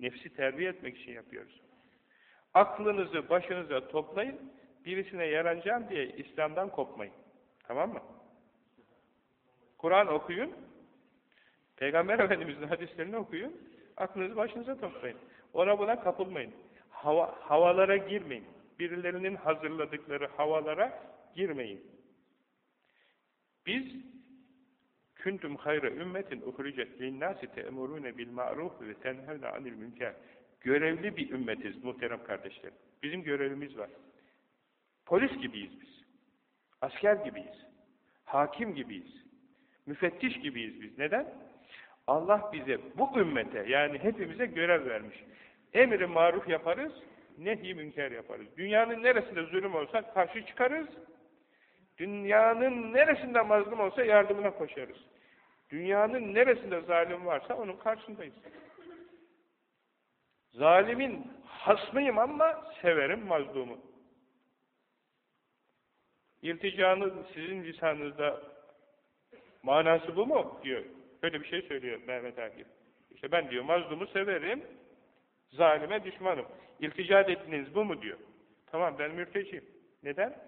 [SPEAKER 1] Nefsi terbiye etmek için yapıyoruz. Aklınızı başınıza toplayın, birisine yaranacağım diye İslam'dan kopmayın. Tamam mı? Kur'an okuyun, Peygamber Efendimiz'in hadislerini okuyun, aklınızı başınıza toplayın. Ona buna kapılmayın. Hava, havalara girmeyin. Birilerinin hazırladıkları havalara girmeyin. Biz Küntüm hayra ümmetin uhricet linnâsi te'emurûne bil ma'ruf ve tenhevne anil münker. Görevli bir ümmetiz muhterem kardeşlerim. Bizim görevimiz var. Polis gibiyiz biz. Asker gibiyiz. Hakim gibiyiz. Müfettiş gibiyiz biz. Neden? Allah bize bu ümmete yani hepimize görev vermiş. Emri maruf yaparız, nehi münker yaparız. Dünyanın neresinde zulüm olsa karşı çıkarız. Dünyanın neresinde mazlum olsa yardımına koşarız. Dünyanın neresinde zalim varsa onun karşısındayız. Zalimin hasmıyım ama severim mazlumu. İlticanın sizin lisanınızda manası bu mu? diyor. Böyle bir şey söylüyor Mehmet Akif. İşte ben diyor mazlumu severim, zalime düşmanım. İltica ettiğiniz bu mu diyor. Tamam ben mürteciyim. Neden?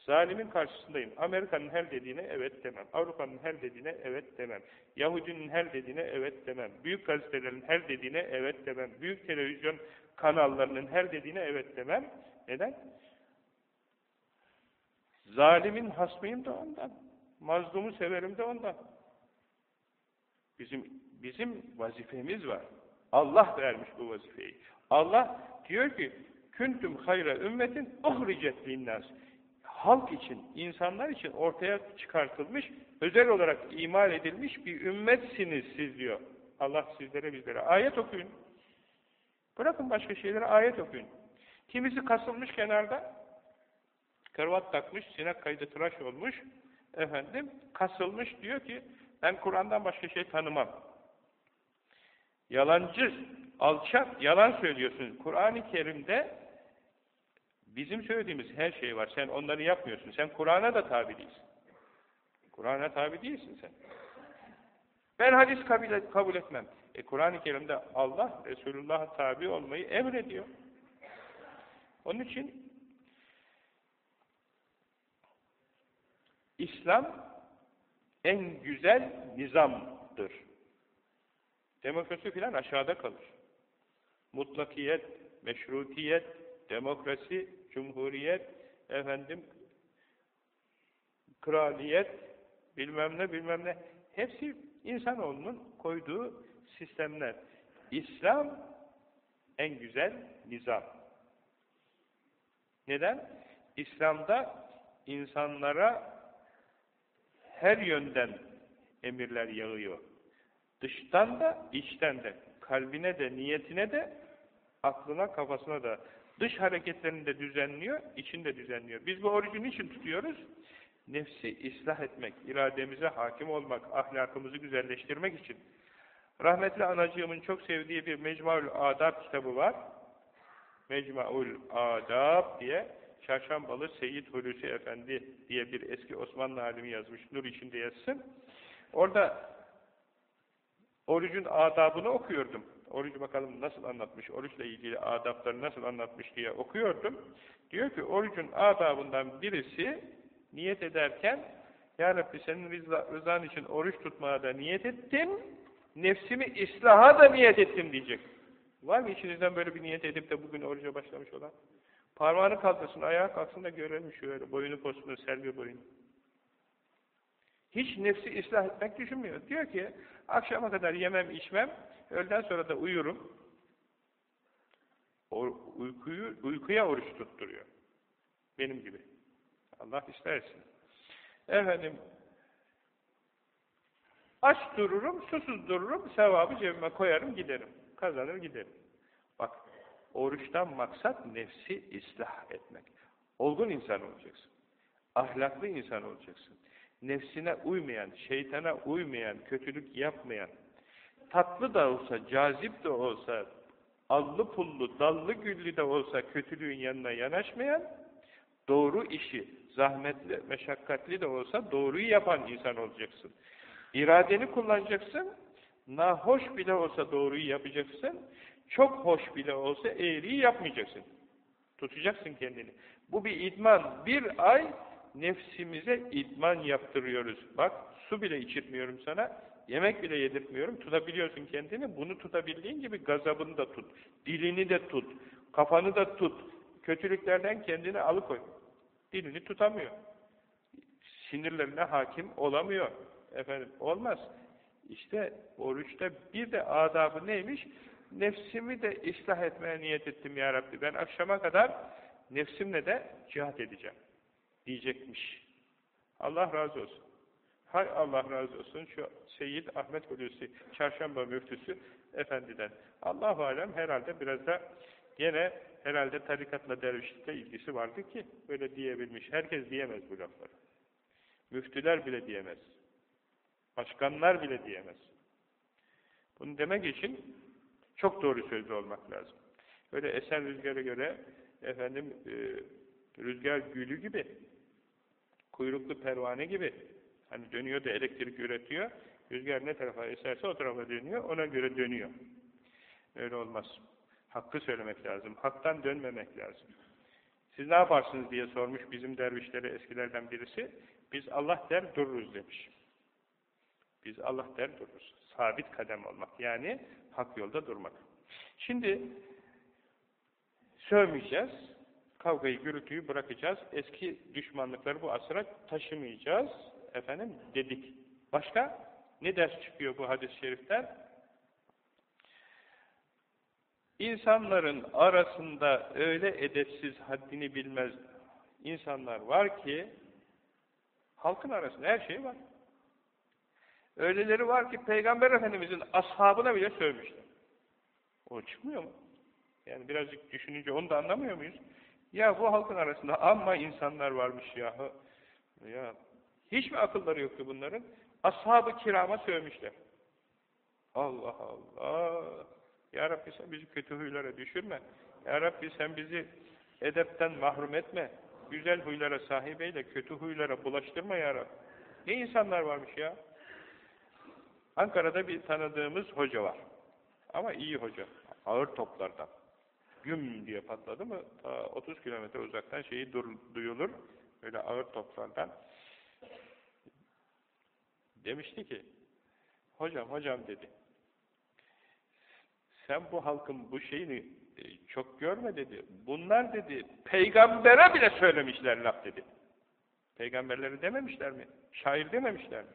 [SPEAKER 1] Zalimin karşısındayım. Amerika'nın her dediğine evet demem. Avrupa'nın her dediğine evet demem. Yahudinin her dediğine evet demem. Büyük gazetelerin her dediğine evet demem. Büyük televizyon kanallarının her dediğine evet demem. Neden? Zalimin hasmıyım da ondan. Mazlumu severim de ondan. Bizim bizim vazifemiz var. Allah vermiş bu vazifeyi. Allah diyor ki küntüm hayra ümmetin uhricet linnas halk için, insanlar için ortaya çıkartılmış, özel olarak imal edilmiş bir ümmetsiniz siz diyor. Allah sizlere bizlere. Ayet okuyun. Bırakın başka şeylere ayet okuyun. Kimisi kasılmış kenarda, kravat takmış, sinek kaydı tıraş olmuş, efendim, kasılmış diyor ki, ben Kur'an'dan başka şey tanımam. Yalancı, alçak, yalan söylüyorsun. Kur'an-ı Kerim'de Bizim söylediğimiz her şey var. Sen onları yapmıyorsun. Sen Kur'an'a da tabi değilsin. Kur'an'a tabi değilsin sen. Ben hadis kabul, et, kabul etmem. E Kur'an-ı Kerim'de Allah Resulullah'a tabi olmayı emrediyor. Onun için İslam en güzel nizamdır. Demokrasi filan aşağıda kalır. Mutlakiyet, meşrutiyet, demokrasi cumhuriyet, efendim, kraliyet, bilmem ne bilmem ne, hepsi insanoğlunun koyduğu sistemler. İslam en güzel nizam. Neden? İslam'da insanlara her yönden emirler yağıyor. Dıştan da, içten de, kalbine de, niyetine de, aklına, kafasına da. Dış hareketlerini de düzenliyor, içini de düzenliyor. Biz bu orucu niçin tutuyoruz? Nefsi ıslah etmek, irademize hakim olmak, ahlakımızı güzelleştirmek için. Rahmetli anacığımın çok sevdiği bir Mecmuaül Adab kitabı var. Mecmuaül Adab diye Çarşambalı Seyyid Hulusi Efendi diye bir eski Osmanlı alimi yazmış. Nur içinde yazsın. Orada orucun adabını okuyordum. Orucu bakalım nasıl anlatmış, oruçla ilgili adapları nasıl anlatmış diye okuyordum. Diyor ki orucun adabından birisi niyet ederken Ya Rabbi senin rızan için oruç tutmaya da niyet ettim, nefsimi islaha da niyet ettim diyecek. Var mı içinizden böyle bir niyet edip de bugün oruca başlamış olan? Parmağını kaldırsın, ayağa kalksın da görelim şöyle boyunu postunu, selvi boyunu. Hiç nefsi ıslah etmek düşünmüyor. Diyor ki, akşama kadar yemem, içmem, öğleden sonra da uyurum. O, uykuyu, uykuya oruç tutturuyor. Benim gibi. Allah istersin. Efendim, aç dururum, susuz dururum, sevabı cebime koyarım, giderim. Kazanır giderim. Bak, oruçtan maksat nefsi ıslah etmek. Olgun insan olacaksın. Ahlaklı insan olacaksın. Nefsine uymayan, şeytana uymayan, kötülük yapmayan, tatlı da olsa, cazip de olsa, allı pullu, dallı güllü de olsa kötülüğün yanına yanaşmayan, doğru işi, zahmetli, meşakkatli de olsa doğruyu yapan insan olacaksın. İradeni kullanacaksın, nahoş bile olsa doğruyu yapacaksın, çok hoş bile olsa eğriyi yapmayacaksın. Tutacaksın kendini. Bu bir idman. Bir ay nefsimize idman yaptırıyoruz. Bak, su bile içirtmiyorum sana, yemek bile yedirtmiyorum, tutabiliyorsun kendini. Bunu tutabildiğin gibi gazabını da tut, dilini de tut, kafanı da tut. Kötülüklerden kendini alıkoy. Dilini tutamıyor. Sinirlerine hakim olamıyor. Efendim, olmaz. İşte oruçta bir de adabı neymiş? Nefsimi de ıslah etmeye niyet ettim ya Rabbi. Ben akşama kadar nefsimle de cihat edeceğim. Diyecekmiş. Allah razı olsun. Hay Allah razı olsun şu Seyyid Ahmet Hulusi Çarşamba müftüsü efendiden. Allah alem herhalde biraz da gene herhalde tarikatla dervişlikle ilgisi vardı ki böyle diyebilmiş. Herkes diyemez bu lafları. Müftüler bile diyemez. Başkanlar bile diyemez. Bunu demek için çok doğru sözlü olmak lazım. Böyle esen rüzgara göre efendim e, rüzgar gülü gibi kuyruklu pervane gibi hani dönüyor da elektrik üretiyor. Rüzgar ne tarafa eserse o tarafa dönüyor. Ona göre dönüyor. Öyle olmaz. Hakkı söylemek lazım. Haktan dönmemek lazım. Siz ne yaparsınız diye sormuş bizim dervişlere eskilerden birisi. Biz Allah der dururuz demiş. Biz Allah der dururuz. Sabit kadem olmak. Yani hak yolda durmak. Şimdi sövmeyeceğiz. Kavgayı, gürültüyü bırakacağız. Eski düşmanlıkları bu asıra taşımayacağız. Efendim dedik. Başka? Ne ders çıkıyor bu hadis-i şeriften? İnsanların arasında öyle edepsiz, haddini bilmez insanlar var ki halkın arasında her şey var. Öyleleri var ki Peygamber Efendimiz'in ashabına bile sövmüşler. O çıkmıyor mu? Yani birazcık düşününce onu da anlamıyor muyuz? Ya bu halkın arasında amma insanlar varmış ya. Ya hiç mi akılları yoktu bunların? Ashab-ı kirama sövmüşler. Allah Allah! Ya Rabbi sen bizi kötü huylara düşürme. Ya Rabbi sen bizi edepten mahrum etme. Güzel huylara sahip eyle, kötü huylara bulaştırma ya Rabbi. Ne insanlar varmış ya? Ankara'da bir tanıdığımız hoca var. Ama iyi hoca. Ağır toplardan. Güm diye patladı mı ta 30 kilometre uzaktan şeyi duyulur. Böyle ağır toplardan. Demişti ki hocam hocam dedi. Sen bu halkın bu şeyini e, çok görme dedi. Bunlar dedi peygambere bile söylemişler laf dedi. Peygamberleri dememişler mi? Şair dememişler mi?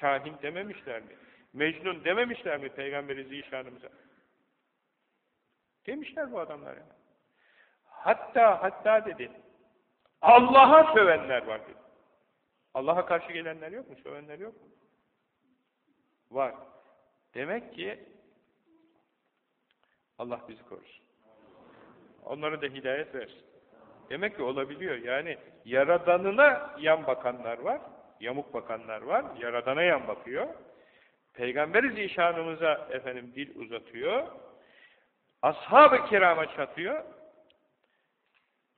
[SPEAKER 1] Kahin dememişler mi? Mecnun dememişler mi Peygamberi zişanımıza? Demişler bu adamlar ya. Hatta hatta dedi Allah'a sövenler var dedi. Allah'a karşı gelenler yok mu? Sövenler yok mu? Var. Demek ki Allah bizi korusun. Onlara da hidayet versin. Demek ki olabiliyor. Yani yaradanına yan bakanlar var, yamuk bakanlar var, yaradana yan bakıyor. Peygamber-i Zişanımıza efendim dil uzatıyor. Ashab-ı kirama çatıyor.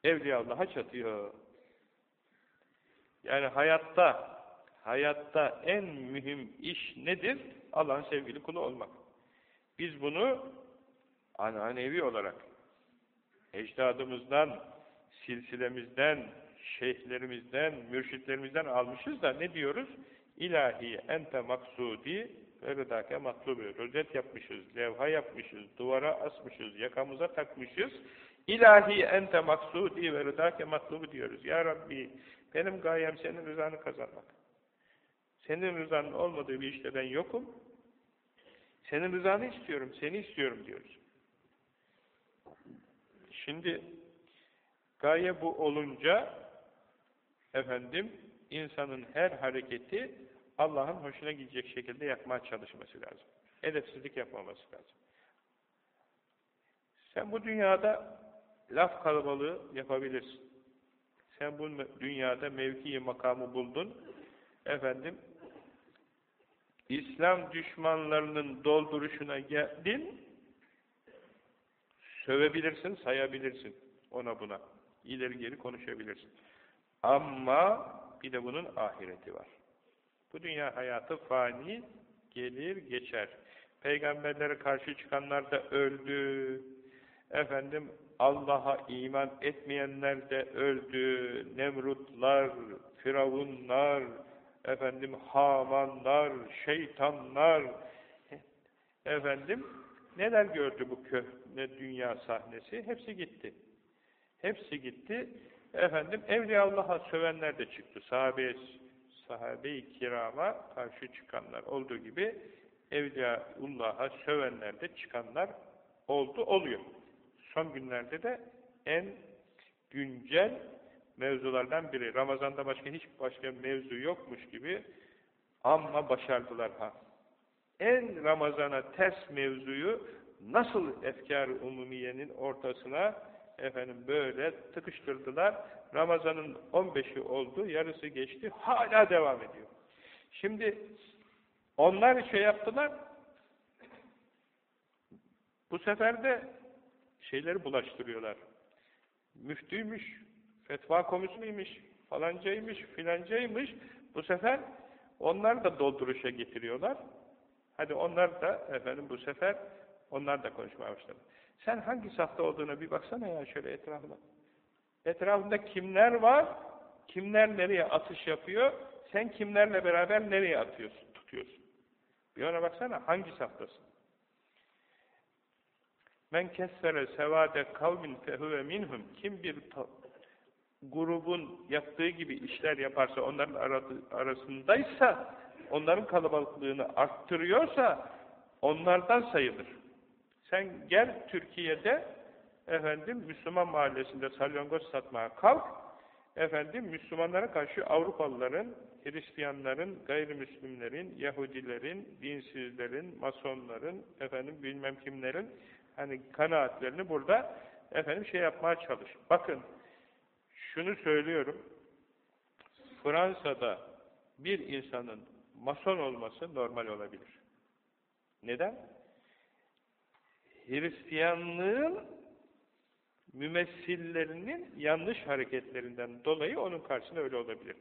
[SPEAKER 1] Evliya Allah'a çatıyor. Yani hayatta hayatta en mühim iş nedir? Allah'ın sevgili kulu olmak. Biz bunu ananevi olarak ecdadımızdan, silsilemizden, şeyhlerimizden, mürşitlerimizden almışız da ne diyoruz? İlahi ente maksudi ve rıdake matlubu. Rozet yapmışız, levha yapmışız, duvara asmışız, yakamıza takmışız. İlahi ente maksudi ve rıdake matlubu diyoruz. Ya Rabbi benim gayem senin rızanı kazanmak. Senin rızanın olmadığı bir işte ben yokum. Senin rızanı istiyorum, seni istiyorum diyoruz. Şimdi gaye bu olunca efendim insanın her hareketi Allah'ın hoşuna gidecek şekilde yapmaya çalışması lazım. Edepsizlik yapmaması lazım. Sen bu dünyada laf kalabalığı yapabilirsin. Sen bu dünyada mevkiyi makamı buldun. Efendim İslam düşmanlarının dolduruşuna geldin. Sövebilirsin, sayabilirsin ona buna. İleri geri konuşabilirsin. Ama bir de bunun ahireti var. Bu dünya hayatı fani, gelir geçer. Peygamberlere karşı çıkanlar da öldü. Efendim Allah'a iman etmeyenler de öldü. Nemrutlar, firavunlar, efendim Hamanlar, şeytanlar, efendim neler gördü bu köhne dünya sahnesi? Hepsi gitti. Hepsi gitti. Efendim Evliyaullah'a sövenler de çıktı. Sahabe sahabe-i kirama karşı çıkanlar olduğu gibi Evliyaullah'a sövenler de çıkanlar oldu, oluyor. Son günlerde de en güncel mevzulardan biri. Ramazan'da başka hiç başka mevzu yokmuş gibi ama başardılar ha. En Ramazan'a ters mevzuyu nasıl efkar umumiyenin ortasına efendim böyle tıkıştırdılar. Ramazan'ın 15'i oldu, yarısı geçti, hala devam ediyor. Şimdi onlar şey yaptılar, bu sefer de şeyleri bulaştırıyorlar. Müftüymüş, fetva komisyonuymuş, falancaymış, filancaymış. Bu sefer onlar da dolduruşa getiriyorlar. Hadi onlar da efendim bu sefer onlar da konuşmaya başladı. Sen hangi safta olduğuna bir baksana ya şöyle etrafına. Etrafında kimler var? Kimler nereye atış yapıyor? Sen kimlerle beraber nereye atıyorsun, tutuyorsun? Bir ona baksana hangi saftasın? Men kessere sevade kavmin fehuve minhum. Kim bir grubun yaptığı gibi işler yaparsa, onların arasındaysa, onların kalabalıklığını arttırıyorsa, onlardan sayılır. Sen gel Türkiye'de, efendim Müslüman mahallesinde salyangoz satmaya kalk, efendim Müslümanlara karşı Avrupalıların, Hristiyanların, gayrimüslimlerin, Yahudilerin, dinsizlerin, masonların, efendim bilmem kimlerin hani kanaatlerini burada efendim şey yapmaya çalış. Bakın şunu söylüyorum. Fransa'da bir insanın mason olması normal olabilir. Neden? Hristiyanlığın mümessillerinin yanlış hareketlerinden dolayı onun karşısında öyle olabilir.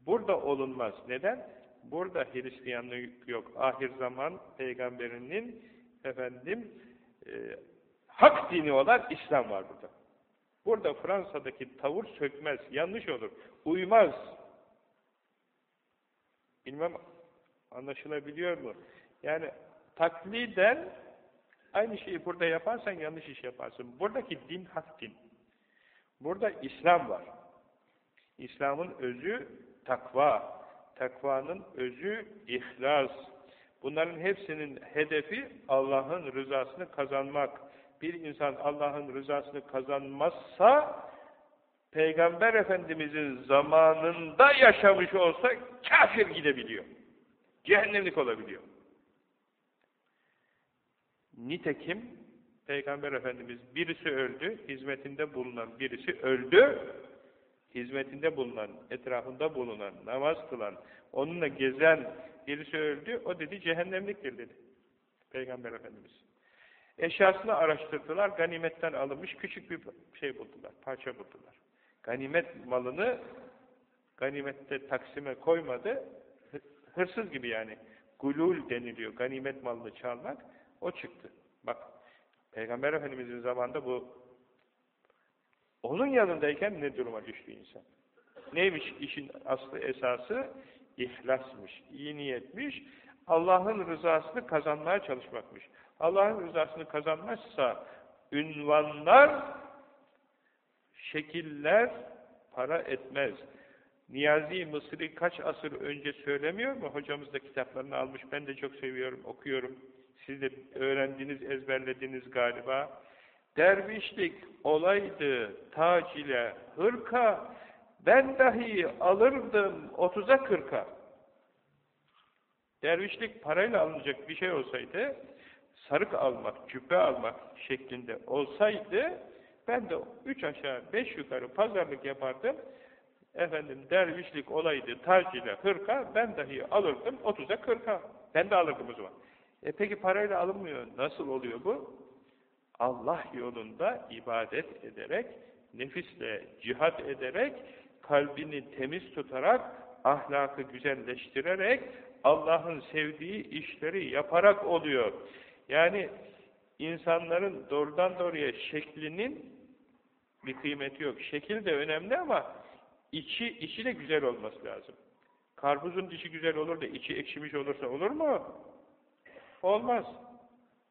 [SPEAKER 1] Burada olunmaz. Neden? Burada Hristiyanlık yok. Ahir zaman peygamberinin efendim e, hak dini olan İslam var burada. Burada Fransa'daki tavır sökmez, yanlış olur, uymaz. Bilmem anlaşılabiliyor mu? Yani takliden aynı şeyi burada yaparsan yanlış iş yaparsın. Buradaki din hak din. Burada İslam var. İslam'ın özü takva. Takvanın özü ihlas. Bunların hepsinin hedefi Allah'ın rızasını kazanmak bir insan Allah'ın rızasını kazanmazsa Peygamber Efendimiz'in zamanında yaşamış olsa kafir gidebiliyor. Cehennemlik olabiliyor. Nitekim Peygamber Efendimiz birisi öldü, hizmetinde bulunan birisi öldü, hizmetinde bulunan, etrafında bulunan, namaz kılan, onunla gezen birisi öldü, o dedi cehennemliktir dedi. Peygamber Efendimiz. Eşyasını araştırdılar, ganimetten alınmış küçük bir şey buldular, parça buldular. Ganimet malını ganimette taksime koymadı, hırsız gibi yani. Gulul deniliyor, ganimet malını çalmak, o çıktı. Bak, Peygamber Efendimiz'in zamanında bu, onun yanındayken ne duruma düştü insan? Neymiş işin aslı esası? İhlasmış, iyi niyetmiş, Allah'ın rızasını kazanmaya çalışmakmış. Allah'ın rızasını kazanmazsa ünvanlar, şekiller para etmez. Niyazi Mısri kaç asır önce söylemiyor mu? Hocamız da kitaplarını almış. Ben de çok seviyorum, okuyorum. Siz de öğrendiniz, ezberlediniz galiba. Dervişlik olaydı tac ile hırka, ben dahi alırdım otuza kırka. Dervişlik parayla alınacak bir şey olsaydı, sarık almak, cübbe almak şeklinde olsaydı, ben de üç aşağı beş yukarı pazarlık yapardım, efendim dervişlik olaydı tac ile hırka, ben dahi alırdım otuza kırka. Ben de alırdım o zaman. E peki parayla alınmıyor. Nasıl oluyor bu? Allah yolunda ibadet ederek, nefisle cihat ederek, kalbini temiz tutarak, ahlakı güzelleştirerek, Allah'ın sevdiği işleri yaparak oluyor. Yani insanların doğrudan doğruya şeklinin bir kıymeti yok. Şekil de önemli ama içi, içi de güzel olması lazım. Karpuzun dişi güzel olur da içi ekşimiş olursa olur mu? Olmaz.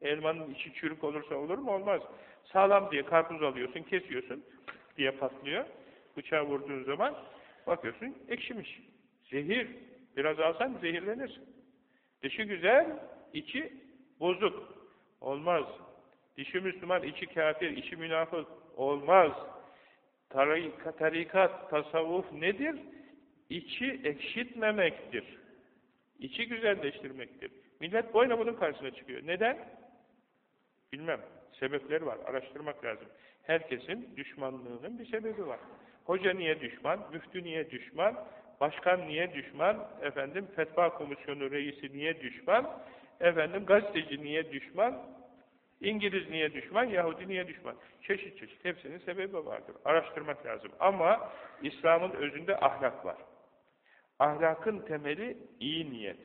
[SPEAKER 1] Elmanın içi çürük olursa olur mu? Olmaz. Sağlam diye karpuz alıyorsun, kesiyorsun diye patlıyor. Bıçağı vurduğun zaman bakıyorsun ekşimiş. Zehir. Biraz alsan zehirlenirsin. Dışı güzel, içi bozuk. Olmaz. Dişi Müslüman, içi kafir, içi münafık. Olmaz. Tarikat, tarikat, tasavvuf nedir? İçi ekşitmemektir. İçi güzelleştirmektir. Millet boyuna bunun karşısına çıkıyor. Neden? Bilmem. Sebepleri var. Araştırmak lazım. Herkesin düşmanlığının bir sebebi var. Hoca niye düşman? Müftü niye düşman? Başkan niye düşman? Efendim fetva komisyonu reisi niye düşman? Efendim gazeteci niye düşman? İngiliz niye düşman? Yahudi niye düşman? Çeşit çeşit. Hepsinin sebebi vardır. Araştırmak lazım. Ama İslam'ın özünde ahlak var. Ahlakın temeli iyi niyet.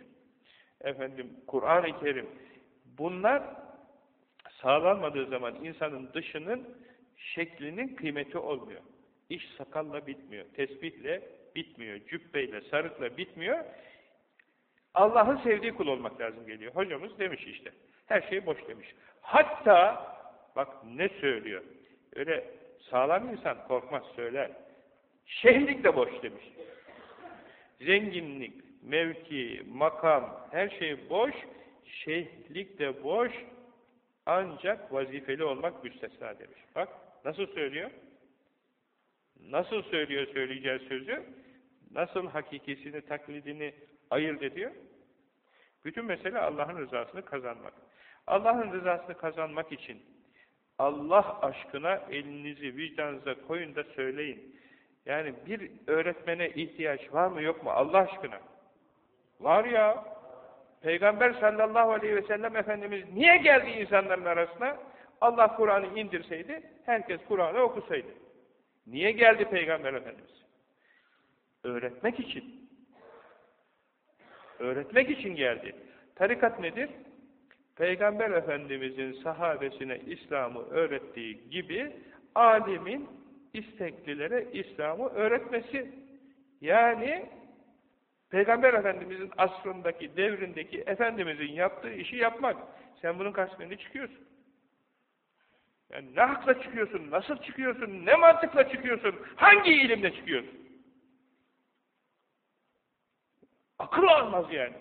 [SPEAKER 1] Efendim Kur'an-ı Kerim. Bunlar sağlanmadığı zaman insanın dışının şeklinin kıymeti olmuyor. İş sakalla bitmiyor, tesbihle bitmiyor, cübbeyle, sarıkla bitmiyor. Allah'ın sevdiği kul olmak lazım geliyor. Hocamız demiş işte. Her şey boş demiş. Hatta bak ne söylüyor. Öyle sağlam insan korkmaz söyler. Şehirlik de boş demiş. Zenginlik, mevki, makam, her şey boş. Şeyhlik de boş. Ancak vazifeli olmak müstesna demiş. Bak nasıl söylüyor? Nasıl söylüyor söyleyeceği sözü? Nasıl hakikisini, taklidini ayırt ediyor? Bütün mesele Allah'ın rızasını kazanmak. Allah'ın rızasını kazanmak için Allah aşkına elinizi vicdanınıza koyun da söyleyin. Yani bir öğretmene ihtiyaç var mı yok mu Allah aşkına? Var ya. Peygamber sallallahu aleyhi ve sellem Efendimiz niye geldi insanların arasına? Allah Kur'an'ı indirseydi, herkes Kur'an'ı okusaydı. Niye geldi Peygamber Efendimiz? Öğretmek için. Öğretmek için geldi. Tarikat nedir? Peygamber Efendimizin sahabesine İslam'ı öğrettiği gibi alimin isteklilere İslam'ı öğretmesi. Yani Peygamber Efendimizin asrındaki, devrindeki Efendimizin yaptığı işi yapmak. Sen bunun karşısında çıkıyorsun? Yani ne hakla çıkıyorsun, nasıl çıkıyorsun, ne mantıkla çıkıyorsun, hangi ilimle çıkıyorsun? Akıl almaz yani.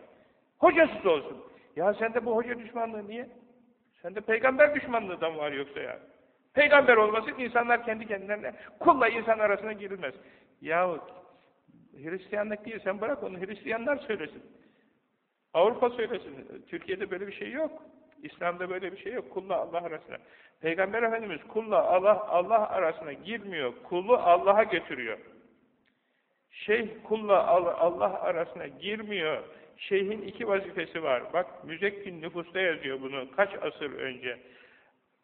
[SPEAKER 1] Hocasız olsun. Ya sende bu hoca düşmanlığı niye? Sende peygamber düşmanlığı da var yoksa ya? Peygamber olmasın insanlar kendi kendilerine kulla insan arasına girilmez. Yahu Hristiyanlık değil sen bırak onu Hristiyanlar söylesin. Avrupa söylesin. Türkiye'de böyle bir şey yok. İslam'da böyle bir şey yok. Kulla Allah arasına. Peygamber Efendimiz kulla Allah Allah arasına girmiyor. Kullu Allah'a götürüyor. Şeyh kulla Allah arasına girmiyor. Şeyhin iki vazifesi var. Bak müzekkin nüfusta yazıyor bunu kaç asır önce.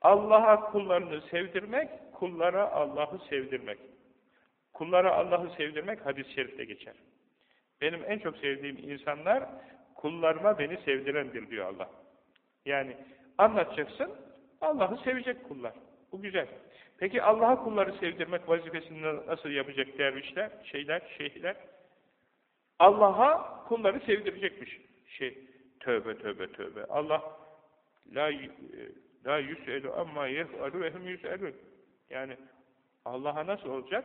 [SPEAKER 1] Allah'a kullarını sevdirmek, kullara Allah'ı sevdirmek. Kullara Allah'ı sevdirmek hadis-i şerifte geçer. Benim en çok sevdiğim insanlar kullarıma beni sevdirendir diyor Allah. Yani anlatacaksın, Allah'ı sevecek kullar. Bu güzel. Peki Allah'a kulları sevdirmek vazifesini nasıl yapacak dervişler, şeyler, şeyhler? Allah'a kulları sevdirecekmiş şey. Tövbe tövbe tövbe. Allah la la yüselu amma yef'alu ve hum yüselun. Yani Allah'a nasıl olacak?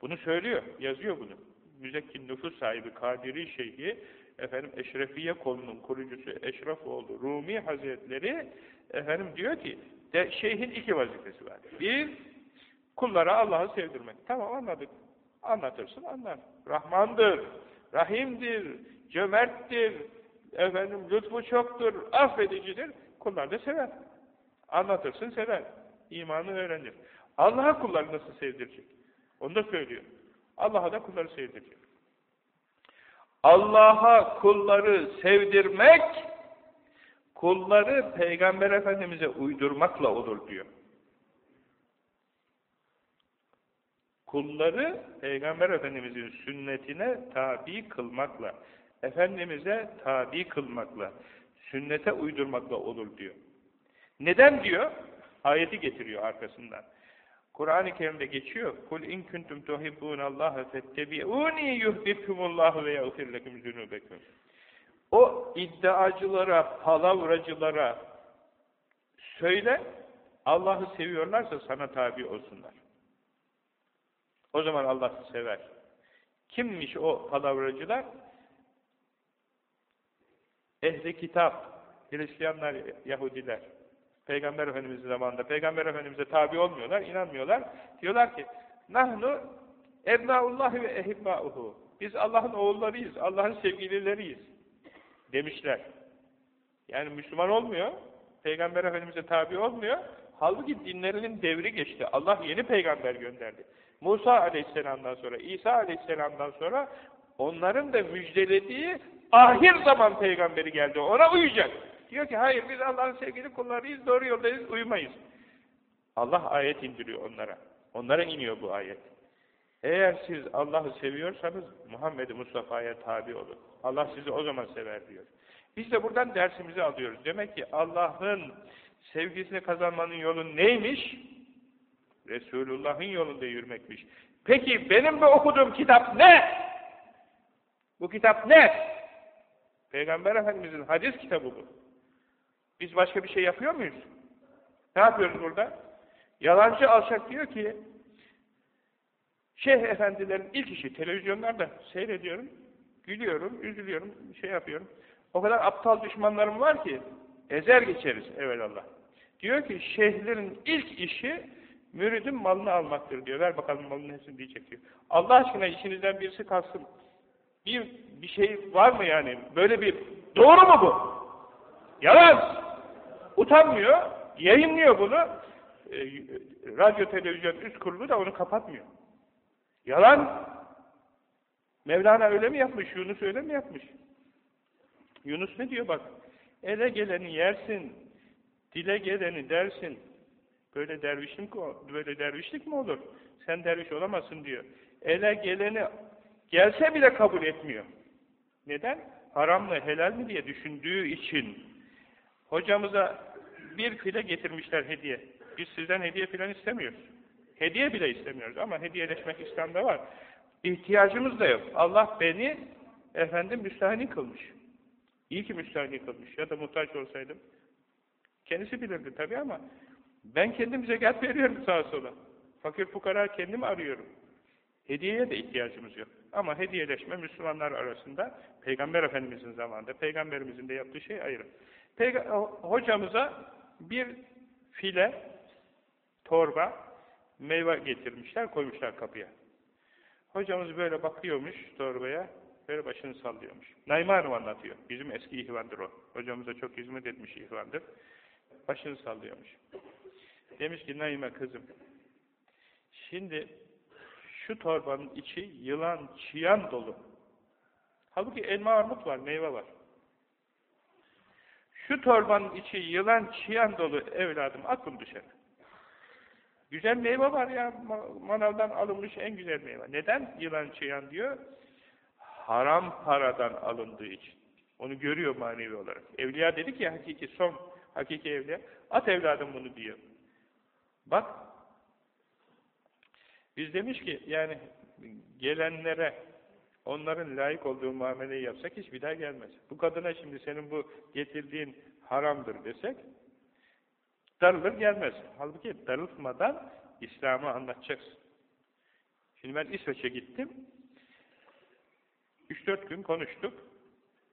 [SPEAKER 1] Bunu söylüyor, yazıyor bunu. Müzekkin nüfus sahibi Kadiri Şeyhi, efendim Eşrefiye kolunun kurucusu Eşrefoğlu Rumi Hazretleri efendim diyor ki de, şeyhin iki vazifesi var. Bir, kullara Allah'ı sevdirmek. Tamam anladık. Anlatırsın anlar. Rahmandır, Rahimdir, cömerttir, efendim lütfu çoktur, affedicidir. Kullar da sever. Anlatırsın sever. İmanı öğrenir. Allah'a kulları nasıl sevdirecek? Onu da söylüyor. Allah'a da kulları sevdirecek. Allah'a kulları sevdirmek, kulları Peygamber Efendimiz'e uydurmakla olur diyor. Kulları Peygamber Efendimiz'in sünnetine tabi kılmakla, Efendimiz'e tabi kılmakla, sünnete uydurmakla olur diyor. Neden diyor? Ayeti getiriyor arkasından. Kur'an-ı Kerim'de geçiyor. Kul in kuntum tuhibbunallaha fettebi'uni yuhibbukumullahu ve yaghfir lekum zunubekum. O iddiacılara, palavracılara söyle Allah'ı seviyorlarsa sana tabi olsunlar. O zaman Allah sever. Kimmiş o palavracılar? Ehli kitap, Hristiyanlar, Yahudiler. Peygamber Efendimiz'in zamanında. Peygamber Efendimiz'e tabi olmuyorlar, inanmıyorlar. Diyorlar ki, Nahnu ebnaullahi ve ehibbauhu. Biz Allah'ın oğullarıyız, Allah'ın sevgilileriyiz. Demişler. Yani Müslüman olmuyor, Peygamber Efendimiz'e tabi olmuyor. Halbuki dinlerinin devri geçti. Allah yeni peygamber gönderdi. Musa aleyhisselamdan sonra, İsa aleyhisselamdan sonra onların da müjdelediği ahir zaman peygamberi geldi. Ona uyacak. Diyor ki hayır biz Allah'ın sevgili kullarıyız, doğru yoldayız, uyumayız. Allah ayet indiriyor onlara. Onlara iniyor bu ayet. Eğer siz Allah'ı seviyorsanız Muhammed Mustafa'ya tabi olun. Allah sizi o zaman sever diyor. Biz de buradan dersimizi alıyoruz. Demek ki Allah'ın sevgisini kazanmanın yolu neymiş? Resulullah'ın yolunda yürümekmiş. Peki benim de okuduğum kitap ne? Bu kitap ne? Peygamber Efendimiz'in hadis kitabı bu. Biz başka bir şey yapıyor muyuz? Ne yapıyoruz burada? Yalancı alçak diyor ki Şeyh efendilerin ilk işi televizyonlarda seyrediyorum, gülüyorum, üzülüyorum, şey yapıyorum. O kadar aptal düşmanlarım var ki ezer geçeriz evelallah. Diyor ki şeyhlerin ilk işi müridin malını almaktır diyor. Ver bakalım malın nesini diyecek diyor. Allah aşkına içinizden birisi kalsın. Bir, bir şey var mı yani? Böyle bir doğru mu bu? Yalan! Utanmıyor, yayınlıyor bunu. E, radyo, televizyon üst kurulu da onu kapatmıyor. Yalan! Mevlana öyle mi yapmış, Yunus öyle mi yapmış? Yunus ne diyor bak, ele geleni yersin, dile geleni dersin. Böyle dervişlik, böyle dervişlik mi olur? Sen derviş olamazsın diyor. Ele geleni gelse bile kabul etmiyor. Neden? Haram mı, helal mi diye düşündüğü için. Hocamıza bir file getirmişler hediye. Biz sizden hediye filan istemiyoruz. Hediye bile istemiyoruz ama hediyeleşmek İslam'da var. İhtiyacımız da yok. Allah beni efendim müstahni kılmış. İyi ki müstahni kılmış. Ya da muhtaç olsaydım. Kendisi bilirdi tabii ama ben kendim zekat veriyorum sağa sola. Fakir fukara kendim arıyorum. Hediyeye de ihtiyacımız yok. Ama hediyeleşme Müslümanlar arasında Peygamber Efendimizin zamanında, Peygamberimizin de yaptığı şey ayrı. Peyg hocamıza bir file, torba, meyve getirmişler, koymuşlar kapıya. Hocamız böyle bakıyormuş torbaya, böyle başını sallıyormuş. Naime Hanım anlatıyor. Bizim eski ihvandır o. Hocamıza çok hizmet etmiş ihvandır. Başını sallıyormuş. Demiş ki Naime kızım, şimdi şu torbanın içi yılan, çiyan dolu. Halbuki elma armut var, meyve var. Şu torbanın içi yılan, çiyan dolu evladım, aklım düşer. Güzel meyve var ya, manavdan alınmış en güzel meyve. Neden yılan, çiyan diyor? Haram paradan alındığı için. Onu görüyor manevi olarak. Evliya dedi ki hakiki son, hakiki evliya. At evladım bunu diyor. Bak, biz demiş ki yani gelenlere onların layık olduğu muameleyi yapsak hiç bir daha gelmez. Bu kadına şimdi senin bu getirdiğin haramdır desek darılır gelmez. Halbuki darılmadan İslam'ı anlatacaksın. Şimdi ben İsveç'e gittim. 3-4 gün konuştuk.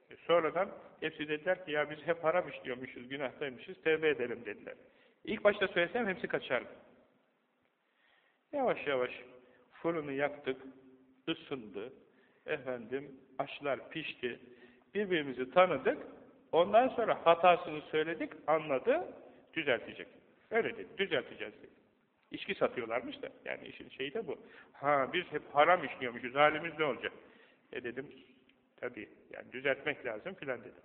[SPEAKER 1] E sonradan hepsi dediler ki ya biz hep haram işliyormuşuz, günahtaymışız, tevbe edelim dediler. İlk başta söylesem hepsi kaçardı. Yavaş yavaş fırını yaktık, ısındı, efendim aşlar pişti, birbirimizi tanıdık, ondan sonra hatasını söyledik, anladı, düzeltecek. Öyle dedi, düzelteceğiz dedi. İçki satıyorlarmış da, yani işin şeyi de bu. Ha biz hep haram işliyormuşuz, halimiz ne olacak? E dedim, tabii, yani düzeltmek lazım filan dedim.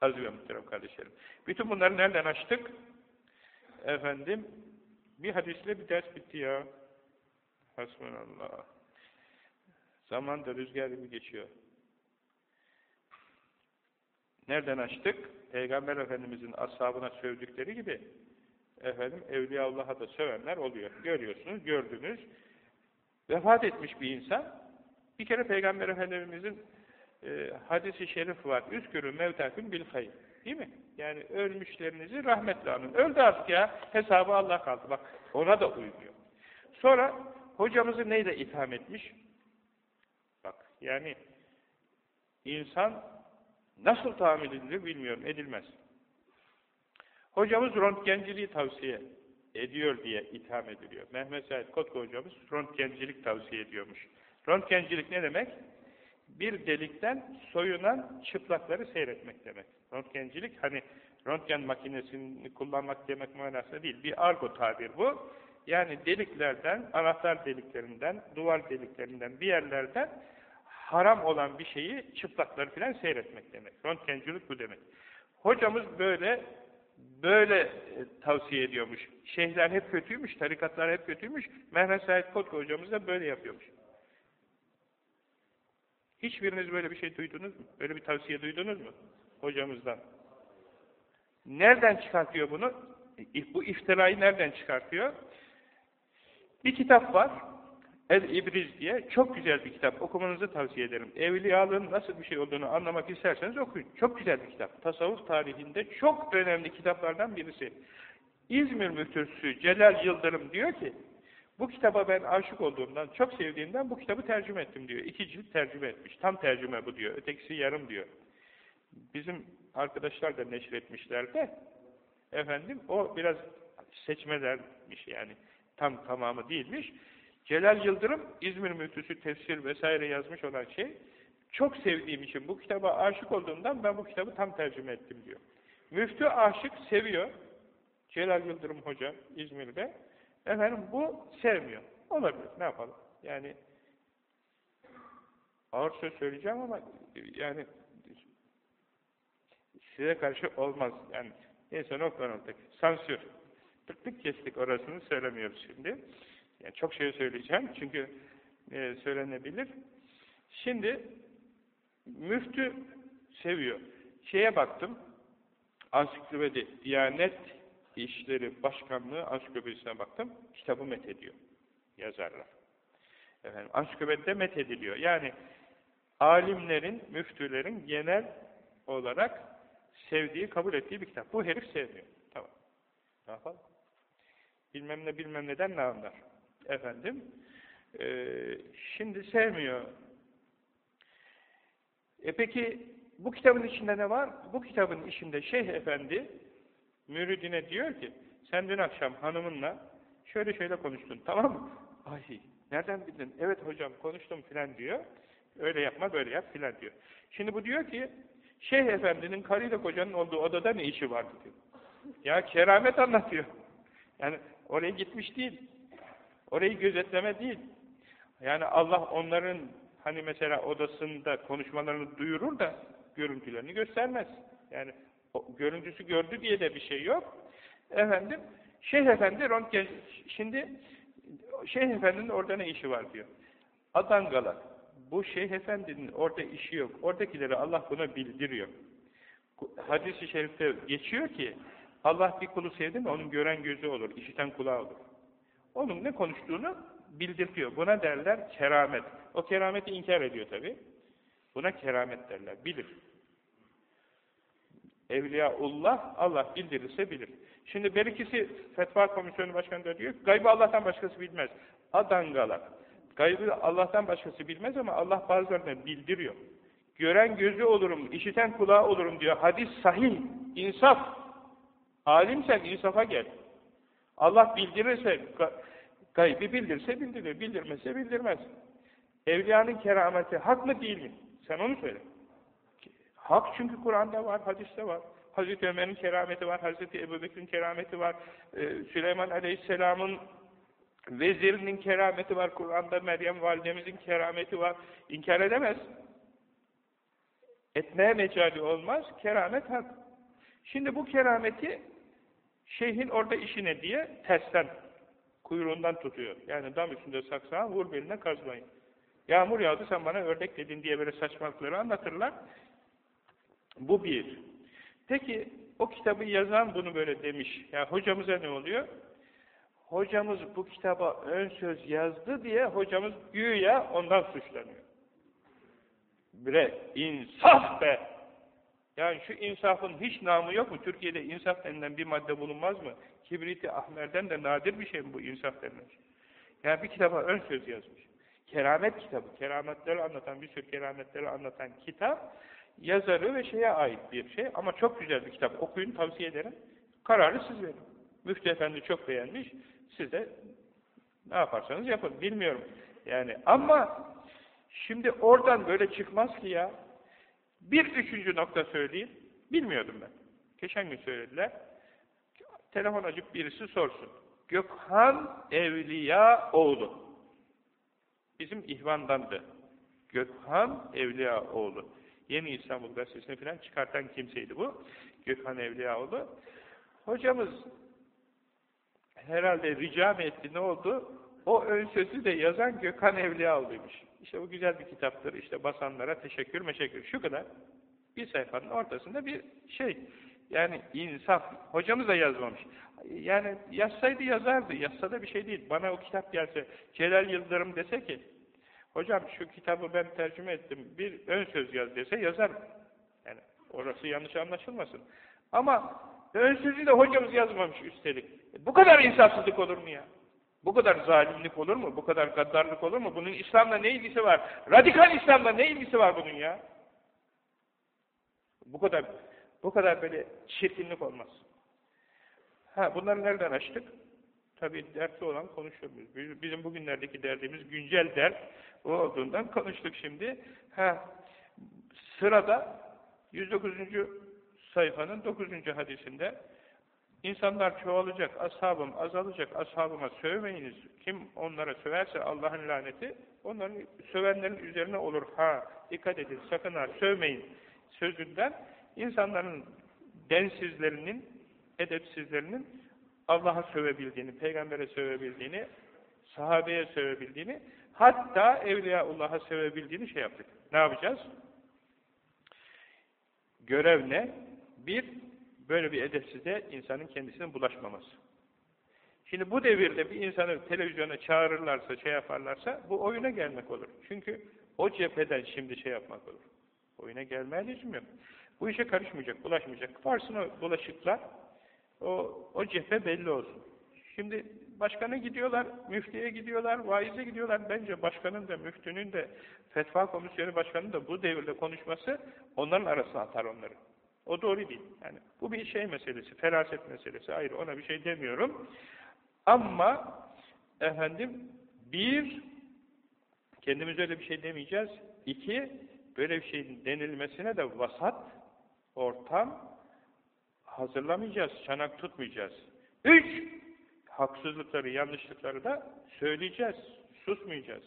[SPEAKER 1] Aziz ve muhterem kardeşlerim. Bütün bunları nereden açtık? Efendim, bir hadisle bir ders bitti ya. Hasbunallah. Zaman da rüzgar gibi geçiyor. Nereden açtık? Peygamber Efendimizin ashabına sövdükleri gibi efendim Evliya Allah'a da sövenler oluyor. Görüyorsunuz, gördünüz. Vefat etmiş bir insan bir kere Peygamber Efendimizin e, hadisi şerif var. Üskürü mevtakün bil hayır. Değil mi? Yani ölmüşlerinizi rahmetle anın. Öldü artık ya. Hesabı Allah kaldı. Bak ona da uymuyor. Sonra hocamızı neyle itham etmiş? Yani insan nasıl tahammül edilir bilmiyorum. Edilmez. Hocamız röntgenciliği tavsiye ediyor diye itham ediliyor. Mehmet Said Kotku hocamız röntgencilik tavsiye ediyormuş. Röntgencilik ne demek? Bir delikten soyunan çıplakları seyretmek demek. Röntgencilik hani röntgen makinesini kullanmak demek manasında değil. Bir argo tabir bu. Yani deliklerden, anahtar deliklerinden, duvar deliklerinden, bir yerlerden haram olan bir şeyi çıplakları falan seyretmek demek. Röntgencilik bu demek. Hocamız böyle böyle e, tavsiye ediyormuş. Şeyhler hep kötüymüş, tarikatlar hep kötüymüş. Mehmet Said Kotku hocamız da böyle yapıyormuş. Hiçbiriniz böyle bir şey duydunuz mu? Böyle bir tavsiye duydunuz mu? Hocamızdan. Nereden çıkartıyor bunu? Bu iftirayı nereden çıkartıyor? Bir kitap var. El-İbriz diye. Çok güzel bir kitap. Okumanızı tavsiye ederim. Evliyalığın nasıl bir şey olduğunu anlamak isterseniz okuyun. Çok güzel bir kitap. Tasavvuf tarihinde çok önemli kitaplardan birisi. İzmir müftüsü Celal Yıldırım diyor ki, bu kitaba ben aşık olduğumdan, çok sevdiğimden bu kitabı tercüme ettim diyor. İki cilt tercüme etmiş. Tam tercüme bu diyor. Ötekisi yarım diyor. Bizim arkadaşlar da neşretmişler de efendim o biraz seçmelermiş yani. Tam tamamı değilmiş. Celal Yıldırım İzmir müftüsü tefsir vesaire yazmış olan şey çok sevdiğim için bu kitaba aşık olduğumdan ben bu kitabı tam tercüme ettim diyor. Müftü aşık seviyor. Celal Yıldırım Hoca İzmir'de. Efendim bu sevmiyor. Olabilir. Ne yapalım? Yani ağır söz söyleyeceğim ama yani size karşı olmaz. Yani neyse nokta nokta. Sansür. Tık kestik orasını söylemiyoruz şimdi. Yani çok şey söyleyeceğim çünkü e, söylenebilir. Şimdi müftü seviyor. Şeye baktım, ansiklopedi, Diyanet İşleri Başkanlığı ansiklopedisine baktım, kitabı methediyor yazarlar. Efendim, ansiklopedide methediliyor. Yani alimlerin, müftülerin genel olarak sevdiği, kabul ettiği bir kitap. Bu herif sevmiyor. Tamam. Ne yapalım? Bilmem ne bilmem neden ne anlar. Efendim, e, şimdi sevmiyor. E peki, bu kitabın içinde ne var? Bu kitabın içinde Şeyh Efendi, müridine diyor ki, sen dün akşam hanımınla şöyle şöyle konuştun, tamam mı? Ay, nereden bildin? Evet hocam, konuştum filan diyor. Öyle yapma, böyle yap filan diyor. Şimdi bu diyor ki, Şeyh Efendi'nin karıyla kocanın olduğu odada ne işi vardı diyor. Ya keramet anlatıyor. Yani oraya gitmiş değil. Orayı gözetleme değil. Yani Allah onların hani mesela odasında konuşmalarını duyurur da görüntülerini göstermez. Yani o, görüntüsü gördü diye de bir şey yok. Efendim, Şeyh Efendi röntgen, şimdi Şeyh Efendi'nin orada ne işi var diyor. Adangalak. Bu Şeyh Efendi'nin orada işi yok. Oradakileri Allah buna bildiriyor. Hadis-i şerifte geçiyor ki Allah bir kulu sevdi mi onun gören gözü olur, işiten kulağı olur. Onun ne konuştuğunu bildirtiyor. Buna derler keramet. O kerameti inkar ediyor tabi. Buna keramet derler. Bilir. Evliyaullah Allah bildirirse bilir. Şimdi bir ikisi Fetva Komisyonu Başkanı da diyor gaybı Allah'tan başkası bilmez. Adangalar. Gaybı Allah'tan başkası bilmez ama Allah bazılarına bildiriyor. Gören gözü olurum, işiten kulağı olurum diyor. Hadis sahih, insaf. Alimsen insafa gel. Allah bildirirse, gaybi bildirse bildirir, bildirmezse bildirmez. Evliyanın kerameti hak mı değil mi? Sen onu söyle. Hak çünkü Kur'an'da var, hadiste var. Hazreti Ömer'in kerameti var, Hazreti Ebubekir'in kerameti var, ee, Süleyman Aleyhisselam'ın vezirinin kerameti var, Kur'an'da Meryem validemizin kerameti var. İnkar edemez. Etmeye mecali olmaz, keramet hak. Şimdi bu kerameti şeyhin orada işine diye tersten, kuyruğundan tutuyor. Yani dam üstünde saksağı vur beline kazmayın. Yağmur yağdı sen bana ördek dedin diye böyle saçmalıkları anlatırlar. Bu bir. Peki o kitabı yazan bunu böyle demiş. Ya hocamıza ne oluyor? Hocamız bu kitaba ön söz yazdı diye hocamız güya ondan suçlanıyor. Bre, insaf be! Yani şu insafın hiç namı yok mu? Türkiye'de insaf denilen bir madde bulunmaz mı? Kibriti Ahmer'den de nadir bir şey mi bu insaf denilen şey? Yani bir kitaba ön söz yazmış. Keramet kitabı, kerametleri anlatan, bir sürü kerametleri anlatan kitap, yazarı ve şeye ait bir şey. Ama çok güzel bir kitap. Okuyun, tavsiye ederim. Kararı siz verin. Müftü Efendi çok beğenmiş. Siz de ne yaparsanız yapın. Bilmiyorum. Yani ama şimdi oradan böyle çıkmaz ki ya. Bir üçüncü nokta söyleyeyim. Bilmiyordum ben. Geçen gün söylediler. Telefon açıp birisi sorsun. Gökhan Evliya oğlu. Bizim ihvandandı. Gökhan Evliya oğlu. Yeni İstanbul Gazetesi'ni falan çıkartan kimseydi bu. Gökhan Evliyaoğlu. Hocamız herhalde rica mı etti ne oldu? O ön sözü de yazan Gökhan Evliyaoğlu'ymuş. İşte bu güzel bir kitaptır. İşte basanlara teşekkür meşekkür. Şu kadar. Bir sayfanın ortasında bir şey. Yani insaf. Hocamız da yazmamış. Yani yazsaydı yazardı. Yazsa da bir şey değil. Bana o kitap gelse, Celal Yıldırım dese ki, hocam şu kitabı ben tercüme ettim, bir ön söz yaz dese yazarım. Yani orası yanlış anlaşılmasın. Ama ön sözü de hocamız yazmamış üstelik. Bu kadar insafsızlık olur mu ya? Bu kadar zalimlik olur mu? Bu kadar gaddarlık olur mu? Bunun İslam'la ne ilgisi var? Radikal İslam'la ne ilgisi var bunun ya? Bu kadar bu kadar böyle çirkinlik olmaz. Ha bunları nereden açtık? Tabii dertli olan konuşuyoruz. Bizim bugünlerdeki derdimiz güncel dert. O olduğundan konuştuk şimdi. Ha sırada 109. sayfanın 9. hadisinde İnsanlar çoğalacak, ashabım azalacak, ashabıma sövmeyiniz. Kim onlara söverse Allah'ın laneti, onların sövenlerin üzerine olur. Ha, dikkat edin, sakın ha, sövmeyin sözünden insanların densizlerinin, edepsizlerinin Allah'a sövebildiğini, peygambere sövebildiğini, sahabeye sövebildiğini, hatta Evliyaullah'a sövebildiğini şey yaptık. Ne yapacağız? Görev ne? Bir, böyle bir edepsizliğe insanın kendisine bulaşmaması. Şimdi bu devirde bir insanı televizyona çağırırlarsa, şey yaparlarsa bu oyuna gelmek olur. Çünkü o cepheden şimdi şey yapmak olur. Oyuna gelmeye lüzum yok. Bu işe karışmayacak, bulaşmayacak. Varsın o bulaşıklar, o, o cephe belli olsun. Şimdi başkana gidiyorlar, müftiye gidiyorlar, vaize gidiyorlar. Bence başkanın da, müftünün de, fetva komisyonu başkanının da bu devirde konuşması onların arasına atar onları. O doğru değil. Yani bu bir şey meselesi, feraset meselesi. Ayrı ona bir şey demiyorum. Ama efendim bir kendimiz öyle bir şey demeyeceğiz. İki böyle bir şeyin denilmesine de vasat ortam hazırlamayacağız, çanak tutmayacağız. Üç haksızlıkları, yanlışlıkları da söyleyeceğiz, susmayacağız.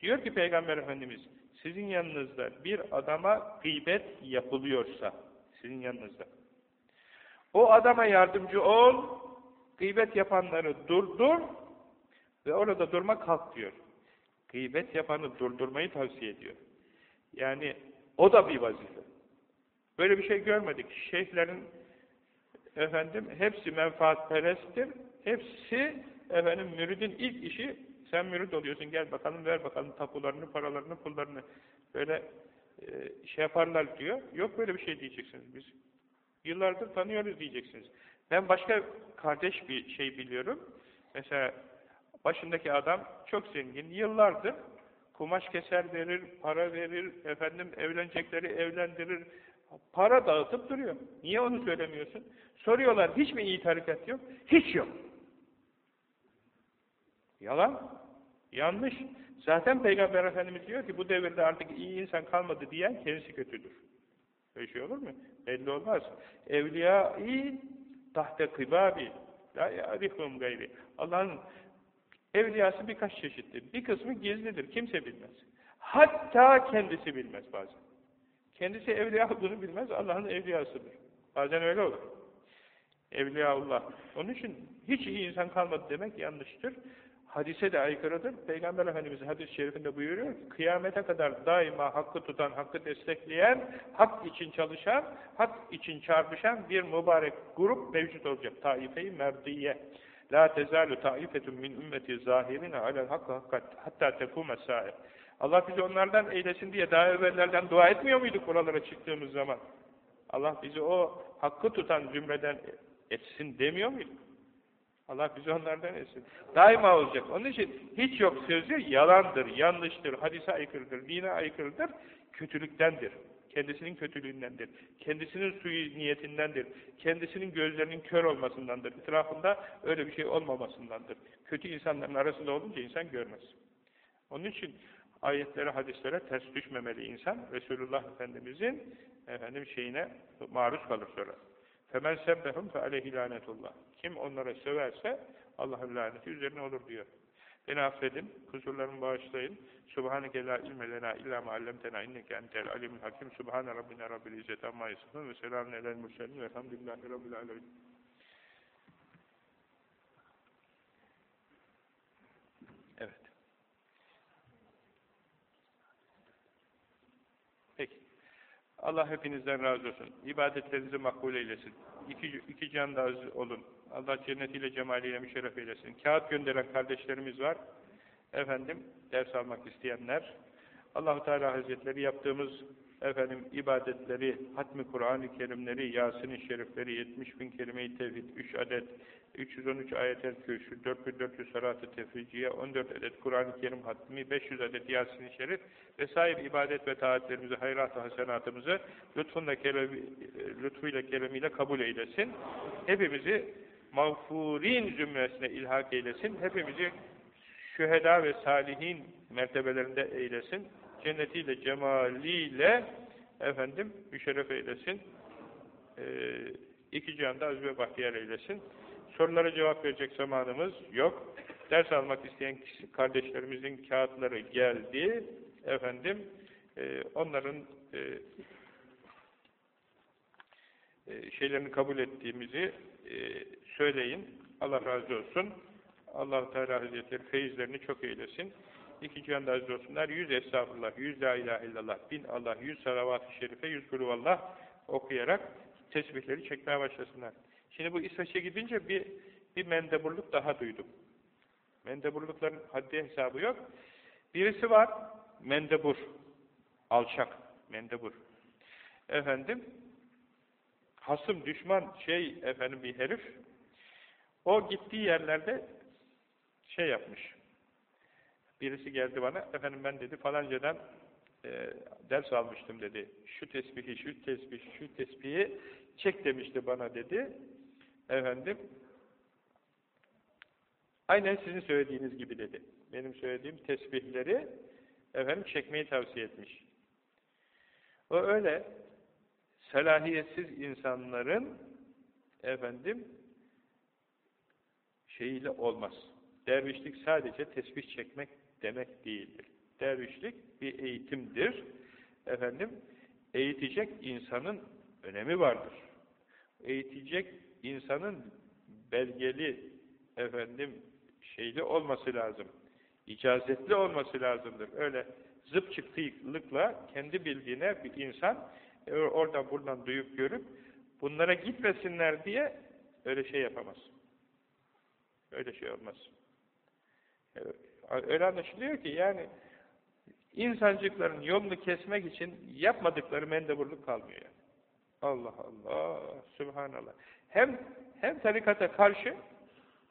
[SPEAKER 1] Diyor ki Peygamber Efendimiz, sizin yanınızda bir adama gıybet yapılıyorsa, sizin yanınızda. O adama yardımcı ol, gıybet yapanları durdur ve orada durma kalk diyor. Gıybet yapanı durdurmayı tavsiye ediyor. Yani o da bir vazife. Böyle bir şey görmedik. Şeyhlerin efendim hepsi menfaatperesttir. Hepsi efendim müridin ilk işi Sen mürit oluyorsun gel bakalım ver bakalım tapularını, paralarını, pullarını. Böyle e, şey yaparlar diyor. Yok böyle bir şey diyeceksiniz biz. Yıllardır tanıyoruz diyeceksiniz. Ben başka kardeş bir şey biliyorum. Mesela başındaki adam çok zengin. Yıllardır kumaş keser verir, para verir, efendim evlenecekleri evlendirir, para dağıtıp duruyor. Niye onu söylemiyorsun? Soruyorlar, hiç mi iyi tarikat yok? Hiç yok. Yalan. Yanlış. Zaten Peygamber Efendimiz diyor ki bu devirde artık iyi insan kalmadı diyen kendisi kötüdür. Öyle şey olur mu? Belli olmaz. Evliya iyi, tahte kıbabi. La yarifum gayri. Allah'ın evliyası birkaç çeşittir. Bir kısmı gizlidir. Kimse bilmez. Hatta kendisi bilmez bazen. Kendisi evliya olduğunu bilmez. Allah'ın evliyasıdır. Bazen öyle olur. Evliyaullah. Onun için hiç iyi insan kalmadı demek yanlıştır hadise de aykırıdır. Peygamber Efendimiz hadis-i şerifinde buyuruyor ki, kıyamete kadar daima hakkı tutan, hakkı destekleyen, hak için çalışan, hak için çarpışan bir mübarek grup mevcut olacak. Taife-i merdiye. La tezalu taifetun min ümmeti zahirine alel hakkı hatta tekume sair. Allah bizi onlardan eylesin diye daha evvellerden dua etmiyor muyduk buralara çıktığımız zaman? Allah bizi o hakkı tutan zümreden etsin demiyor muyduk? Allah bizi onlardan etsin. Daima olacak. Onun için hiç yok sözü yalandır, yanlıştır, hadise aykırıdır, dine aykırıdır, kötülüktendir. Kendisinin kötülüğündendir. Kendisinin suyu niyetindendir. Kendisinin gözlerinin kör olmasındandır. Etrafında öyle bir şey olmamasındandır. Kötü insanların arasında olunca insan görmez. Onun için ayetlere, hadislere ters düşmemeli insan. Resulullah Efendimizin efendim şeyine maruz kalır sonra. Sebbehum fe aleyhi lanetullah. Kim onlara söverse Allah'ın laneti üzerine olur diyor. Beni affedin, kusurlarımı bağışlayın. Subhaneke la ilme lena illa ma allamtena inneke entel alimul hakim. Subhane rabbina rabbil izzet amma yasifun ve selamun alel murselin velhamdülillahi rabbil alemin. Evet. Peki. Allah hepinizden razı olsun. İbadetlerinizi makbul eylesin. İki, iki can da olun. Allah cennetiyle, cemaliyle müşerref eylesin. Kağıt gönderen kardeşlerimiz var. Efendim, ders almak isteyenler. Allahu Teala Hazretleri yaptığımız efendim ibadetleri, hatmi Kur'an-ı Kerimleri, Yasin-i Şerifleri, 70 bin kelime-i tevhid, 3 adet, 313 ayet-el kürsü, 4400 salat-ı tefriciye, 14 adet Kur'an-ı Kerim hatmi, 500 adet Yasin-i Şerif vesaire ibadet ve taatlerimizi, hayrat-ı hasenatımızı lütfunla kelemi, lütfuyla kelimiyle kabul eylesin. Hepimizi mağfurin zümresine ilhak eylesin. Hepimizi şüheda ve salihin mertebelerinde eylesin. Cennetiyle, cemaliyle efendim müşerref eylesin. Ee, iki canda az ve bahtiyar eylesin. Sorulara cevap verecek zamanımız yok. Ders almak isteyen kardeşlerimizin kağıtları geldi. Efendim, e, onların e, e, şeylerini kabul ettiğimizi e, söyleyin. Allah razı olsun. allah Teala Hazretleri feyizlerini çok eylesin. İki cihanda aziz olsunlar. Yüz estağfurullah, yüz la ilahe illallah, bin Allah, yüz salavat-ı şerife, yüz kuluvallah okuyarak tesbihleri çekmeye başlasınlar. Şimdi bu İsveç'e gidince bir, bir mendeburluk daha duydum. Mendeburlukların haddi hesabı yok. Birisi var, mendebur, alçak, mendebur. Efendim, hasım, düşman, şey efendim bir herif, o gittiği yerlerde şey yapmış. Birisi geldi bana, efendim ben dedi falancadan e, ders almıştım dedi. Şu tesbihi, şu tesbih, şu tesbihi çek demişti bana dedi. Efendim, aynen sizin söylediğiniz gibi dedi. Benim söylediğim tesbihleri efendim çekmeyi tavsiye etmiş. O öyle selahiyetsiz insanların efendim şeyiyle olmaz. Dervişlik sadece tesbih çekmek demek değildir. Dervişlik bir eğitimdir. Efendim, eğitecek insanın önemi vardır. Eğitecek insanın belgeli, efendim, şeyli olması lazım. İcazetli olması lazımdır. Öyle zıp çıktıklıkla kendi bildiğine bir insan e, oradan buradan duyup görüp bunlara gitmesinler diye öyle şey yapamaz. Öyle şey olmaz. Öyle anlaşılıyor ki yani insancıkların yolunu kesmek için yapmadıkları mendeburluk kalmıyor. Yani. Allah Allah, Subhanallah. Hem hem tarikata karşı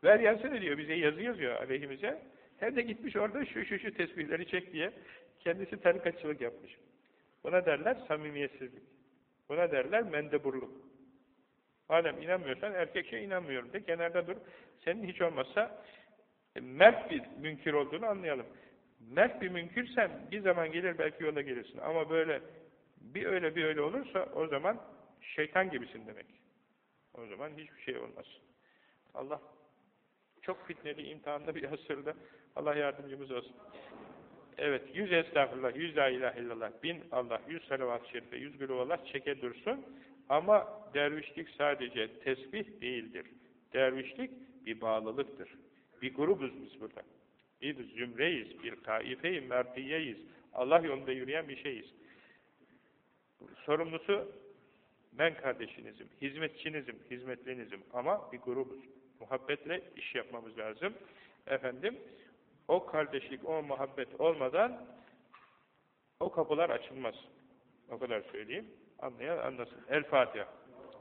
[SPEAKER 1] ver yansın diyor, bize yazı yazıyor aleyhimize. Hem de gitmiş orada şu şu şu tesbihleri çek diye kendisi tarikatçılık yapmış. Buna derler samimiyetsizlik. Buna derler mendeburluk. Madem inanmıyorsan erkekçe inanmıyorum de kenarda dur. Senin hiç olmazsa e, mert bir münkir olduğunu anlayalım. Mert bir münkürsen bir zaman gelir belki yola gelirsin. Ama böyle bir öyle bir öyle olursa o zaman şeytan gibisin demek. O zaman hiçbir şey olmaz. Allah çok fitneli, imtihanlı bir asırda Allah yardımcımız olsun. Evet, yüz estağfurullah, yüz la ilahe illallah, bin Allah, yüz salavat-ı şerife, yüz gülüvallah çeke dursun. Ama dervişlik sadece tesbih değildir. Dervişlik bir bağlılıktır. Bir grubuz biz burada. Bir zümreyiz, bir taife-i merdiyeyiz. Allah yolunda yürüyen bir şeyiz. Sorumlusu ben kardeşinizim, hizmetçinizim, hizmetlinizim ama bir grubuz. Muhabbetle iş yapmamız lazım. Efendim, o kardeşlik, o muhabbet olmadan o kapılar açılmaz. O kadar söyleyeyim. Anlayan anlasın. El Fatiha.